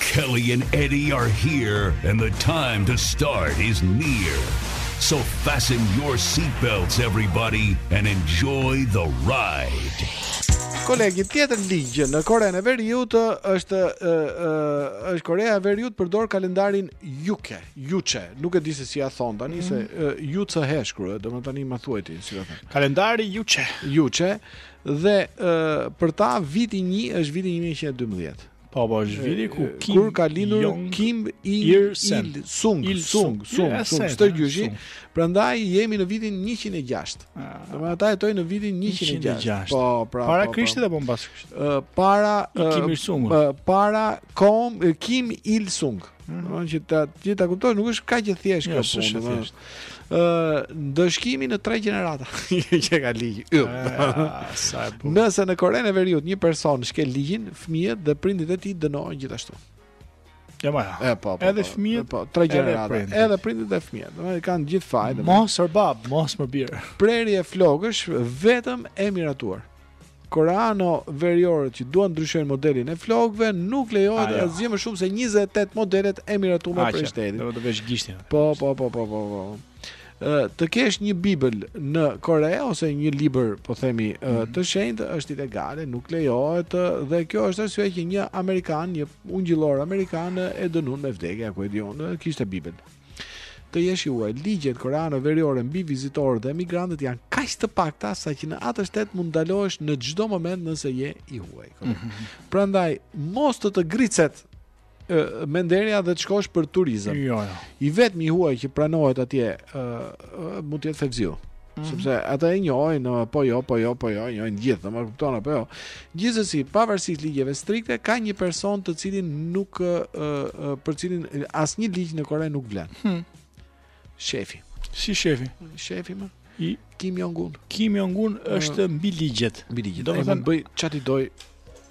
Kelly and Eddie are here and the time to start is near. So fasten your seat belts everybody and enjoy the ride.
Kolegi, tjetër ligj në Korenë e Veriut është ë ë është Korea e Veriut përdor kalendarin Juke, Juche. Nuk e di se si ia thonë tani se Juche shkruhet, domethënë tani ma thuaj ti si ta them.
Kalendari Juche.
Juche Dhe për ta viti 1 është viti 1912.
Po po, është viti ku Kim
kur ka lindur
Jong
Kim Il Sung Sung
Il
Sung
Sung
Sung
gjyshi.
Prandaj jemi në vitin 106. Ah. Domethënë ata jetojnë në vitin 106. Po, pra.
Para
po, po.
Krishtit apo mbas Krishtit?
Ë para
Kim Il Sung.
Para Kim Kim Il Sung. Mhm. Domethënë që ta ti ta kuptosh, nuk është kaq e thjeshtë
jo,
kjo punë, domethënë. Ë, ndëshkimi në tre gjenerata që ka ligj. Nëse në Korenë e Veriut një person shkel ligjin, fëmijët dhe prindit e tij dënohen gjithashtu.
Ja ma.
E po, po.
Edhe
po.
fëmijët,
po, tre gjenerata. Edhe prindit dhe fëmijët, domethënë kanë gjithë faj.
Mos or bab, mos më bir.
Prerje flokësh vetëm e miratuar. Koreano veriorët që duan të ndryshojnë modelin e flokëve nuk lejohet
ah,
asgjë më shumë se 28 modelet e miratuara prej shtetit.
Do të vësh gishtin.
Po, po, po, po, po, po. Ë të kesh një Bibël në Kore ose një libër, po themi,
mhm.
të shenjtë është ilegale, nuk lejohet dhe kjo është arsye që një amerikan, një ungjillor amerikan e dënuan me vdekje apo e di unë, kishte Bibël. Të jesh i huaj, ligjet koreano veriore mbi vizitorët dhe emigrantët janë kaq të pakta saqë në atë shtet mund të ndalohesh në çdo moment nëse je i huaj.
Mm -hmm.
Prandaj mos të të gricet menderja dhe të shkosh për turizëm.
Jo, jo.
I vetmi i huaj që pranohet atje, ë mund të jetë Fevziu.
Mm -hmm.
Sepse ata e njohin, no, po jo, po jo, po jo, e njohin gjithë, do më kupton apo jo. Gjithsesi, pavarësisht ligjeve strikte, ka një person të cilin nuk uh, uh, për cilin asnjë ligj në Kore nuk vlen.
Hmm.
Shefi.
Si shefi?
Shefi më.
I
Kim Jong Un.
Kim Jong Un është mbi ligjet.
Mbi ligjet. Domethënë
bën
ça t'i dojë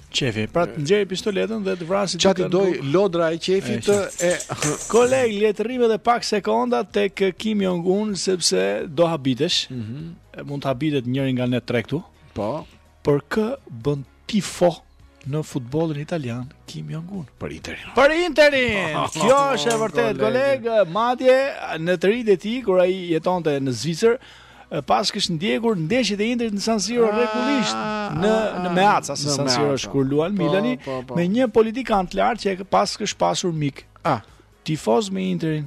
Qefi, pra të nxjerrë pistoletën dhe të vrasë ça
t'i
dojë
lodra e qefit
e koleg le të rrimë edhe pak sekonda tek Kim Jong Un sepse do habitesh. Ëh. Mm -hmm. Mund të habitet njëri nga ne tre këtu.
Po.
Për kë bën tifo në futbollin italian Kim Jong Un.
Për Interin.
Për Interin. Oh, Kjo është e vërtetë,
koleg,
madje në rininë e tij kur ai jetonte në Zvicër, Paskësh ndjekur ndeshjet e Interit në San Siro ah, rregullisht ah, ah, në në Meaca,
në
San Siro është kur luan
po,
Milani
po, po.
me një politikan të lartë që e paskësh pasur mik.
Ah,
tifoz me Interin.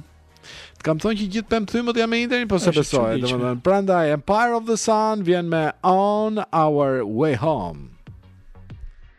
Të kam thonë që gjithë pemthymët janë me Interin, po se besoj, domethënë. Prandaj Empire of the Sun vjen me On Our Way Home.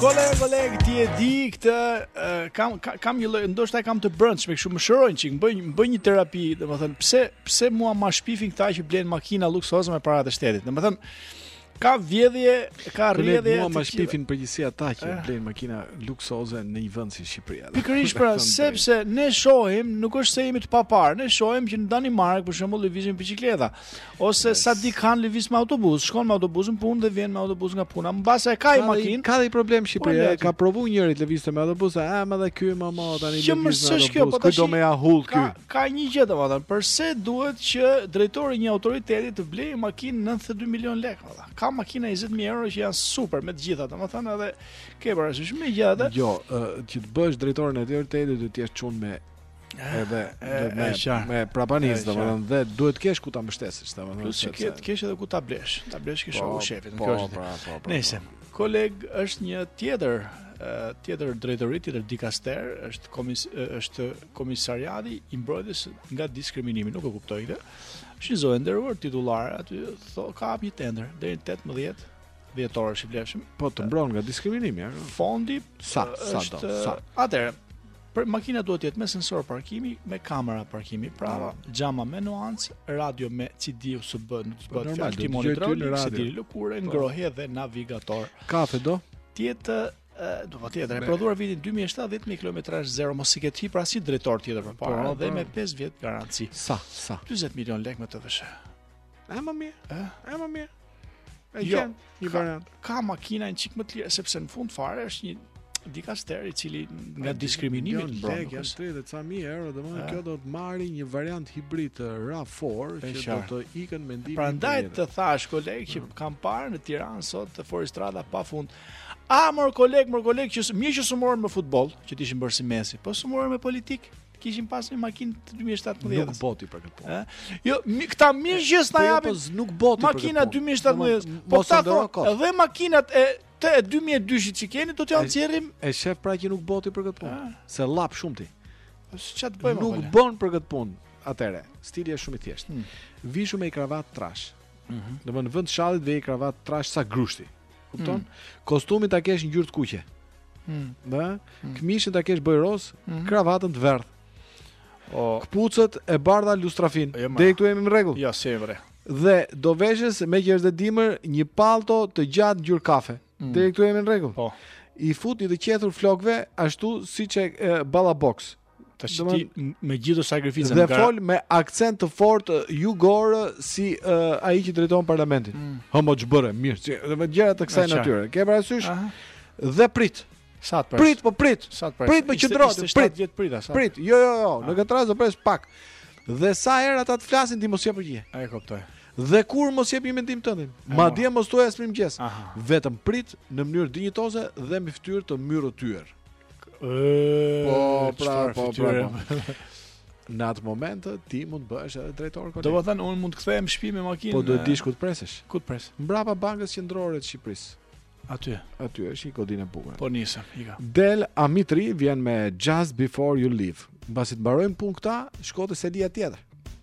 Koleg, koleg, ti e di këtë, kam kam një lloj, ndoshta e kam të brendshme, kështu më shëro një çik, bëj bëj një terapi, domethënë, pse pse mua ma shpifin këta që blejnë makina luksoze me para të shtetit. Domethënë, ka vjedhje, ka rrjedhje.
Mua ma shpifin përgjithësi ata që
eh.
blejnë makina luksoze në një vend si Shqipëria.
Pikërisht pra, sepse ne shohim, nuk është se jemi të paparë, ne shohim që në Danimarkë për shembull lëvizin me biçikleta. Ose Sadiq Khan lëviz me autobus, shkon me autobus në punë dhe vjen me autobus nga puna. Mbase ka
një
makinë.
Ka dhe një problem Shqipëria,
po,
ka provu njëri të lëvizte me autobus, ama dhe ky më më tani lëviz.
Që më sësh kjo, po tash.
Ky do me ia hudh ky.
Ka, ka një gjë të vëllai, përse duhet që drejtori i një autoriteti të blejë makinë 92 milion lekë vëllai? Ka makina 20000 euro që janë super me të gjitha, domethënë edhe ke parasysh me gjëra
të. Jo, që të bësh drejtor i një autoriteti do të jesh çun me Edhe me me
prapanicë
domethënë dhe duhet të kesh ku ta mbështesësh domethënë.
Plus që ke të kesh edhe ku ta blesh. Ta blesh ke
po,
shoku i shefit,
po,
kjo është.
Po, po, po.
Nëse koleg është një tjetër tjetër drejtori, tjetër dikaster, është komis është komisioneri i mbrojtjes nga diskriminimi, nuk e kuptoj këtë. Është një zonjë e nderuar titullare aty, tho, ka hap një tender deri më 18 dhjetor është i vlefshëm.
Po të mbron nga diskriminimi, ja.
Fondi
sa sa do, sa.
Atëherë, Për makina duhet të jetë me sensor parkimi, me kamera parkimi prapa, mm. xhama me nuancë, radio me CD ose USB, nuk të
po,
bëhet fjalë timoni
të jetë në
CD lëkurë,
po.
ngrohje dhe navigator.
Kafe do?
Tjetë do po tjetër, e prodhuar vitin 2017 me kilometrazh zero, mos i ketë hipur asnjë drejtor tjetër përpara
po,
dhe me 5 vjet garanci.
Sa, sa?
40 milion lekë me TVSH.
E më mirë.
E,
e më mirë. E
jo,
gjen një,
ka
variant.
Ka makina një çikë më të lirë, sepse në fund fare është një dikaster i cili nga diskriminimi të
bërë.
Lek,
janë 30 ca mijë euro, domethënë kjo do të marrë një variant hibrid të RAV4 që do të ikën
me
ndihmë. Prandaj
të thashë koleg që mm. kam parë në Tiranë sot të fuoristrada pa fund. A mor koleg, mor koleg që mirë që s'u morën me futboll, që të ishin bërë si Messi, po s'u morën me politikë. Kishim pas një makinë të 2017.
Nuk boti për këtë punë.
Jo, mirë, këta mirë që s'na
po, jo,
japin.
Po, po, nuk boti për këtë punë.
Makina
2017.
Po ta thonë, edhe makinat e të 2002-shit që keni do
t'jua
nxjerrim.
E shef pra që nuk boti për këtë punë. Ah. Se llap shumë ti.
Po ç'a të bëjmë?
Nuk bën për këtë punë. Atëre, stili është shumë i thjeshtë.
Hmm.
Vishu me kravatë të trashë.
Mhm.
Në vend të shallit vër kravatë të trashë sa grushti. Kupton?
Mm.
Kostumin ta kesh ngjyrë të kuqe.
Mm.
Dhe mm. këmishën ta kesh bojë roz,
mm.
kravatën të verdhë.
O
këpucët e bardha lustrafin.
Jo,
Deri këtu jemi në rregull.
Jo, si ore.
Dhe do veshësh meqë është dimër një pallto të gjatë ngjyrë kafe.
Mm.
Deri këtu jemi në rregull.
Po.
I fut një të qethur flokëve ashtu siç e mban Balla, boks.
Tash ti me gjithë sakrificën
Dhe fol me aksent të fort Jugor si uh, ai që drejton parlamentin
mm.
Hë mo ç'bëre, mirë, si, Dhe me gjëra të kësaj natyre Ke parasysh Dhe prit
Sa të pres
Prit, po prit
Sa të pres
Prit me që
drotë
Prit,
prit, prit,
prit Jo, jo, jo Në këtë rast do pres pak Dhe sa herë ata të flasin ti mos jep përgjigje.
A, e kuptoj.
Dhe kurrë mos jep një mendim tëndin, madje mos thuaj as mirëmëngjes. Vetëm prit në mënyrë dinjitoze dhe me fytyrë të mërrolur. Po, pra, po, pra, po. Në atë moment ti mund të bëhesh edhe drejtor kolektiv.
Do të thënë unë mund të kthehem në shtëpi me makinë.
Po duhet
të
dish ku të presesh.
Ku të pres?
Mbrapa Bankës Qendrore të Shqipërisë.
Aty.
Aty është një godinë e bukur.
Po nisem, ika.
Del Amitri vjen me Just Before You Leave. Mbasi të mbarojmë punë këta, shko te selia tjetër.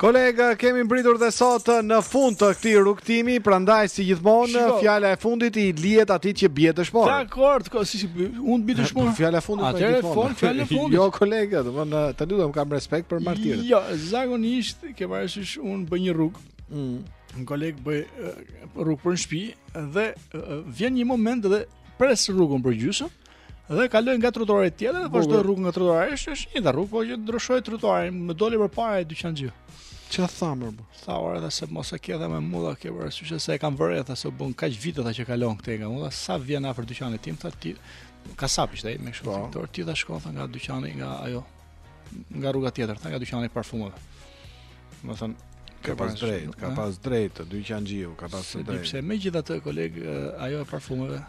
Koleg, kemi mbërritur dhe sot në fund të këtij rrugëtimi, prandaj si gjithmonë fjala e fundit i lihet atij që bie dëshmor.
Dakord, po si unë bie dëshmor.
Fjala e fundit po gjithmonë.
Atëherë fol fjalën e fundit.
Jo koleg, do të thonë të lutem kam respekt për martirët.
Jo, zakonisht ke parasysh unë bëj një rrugë.
Mm.
Unë koleg bëj rrugë për në shtëpi dhe vjen një moment dhe pres rrugën për gjysmë. Dhe kaloj nga trotuari tjetër dhe vazhdoj rrugën nga trotuari. Është është një rrugë, po që ndryshoj trotuarin, më doli përpara një dyqanxhi.
Ç'a të kam bërë?
Tha ore dhe se mos e ke dhe me mua ke për arsye se e kam vënë re tha se bën kaq vite tha që kalon këtej nga mua, sa vjen afër dyqanit tim tha ti kasap ishte me kështu po. ti tha shkon tha nga dyqani nga ajo nga rruga tjetër tha nga dyqani i parfumeve. Do thon
ka pas drejt, ka pas drejt, dyqanxhiu, ka pas drejt.
Sepse megjithatë koleg ajo e parfumeve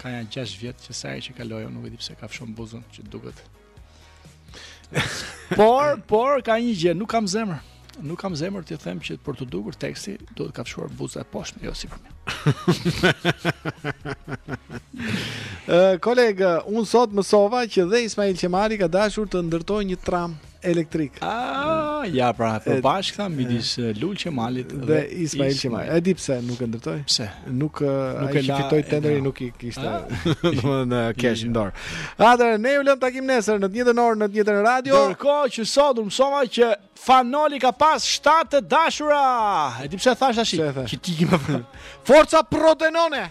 Ka janë 6 vjet që sa që kaloi, nuk e di pse kafshon buzën që duket. por, por, ka një gjë, nuk kam zemër. Nuk kam zemër të them që për t'u dukur seksi, duhet kafshuar buza e poshme, jo e
sipërme. Koleg, unë sot mësova që dhe Ismail Qemali ka dashur të ndërtojë një tram elektrik.
Ah, ja pra, e përbashkëta midis Lulçi Malit dhe,
dhe Ismail Qemalit. E di pse nuk e ndërtoi?
Pse?
Nuk
nuk e la,
fitoi tenderin, nuk i kishte
ah.
domethënë cash në dorë. Atëherë ne ju lëmë takim nesër në të njëjtën orë në të njëjtën radio.
Ndërkohë që sot unë mësova që Fan Noli ka pas 7 të dashura. E di pse thashë shtatë? Që ti ke më.
Forca
Pordenone.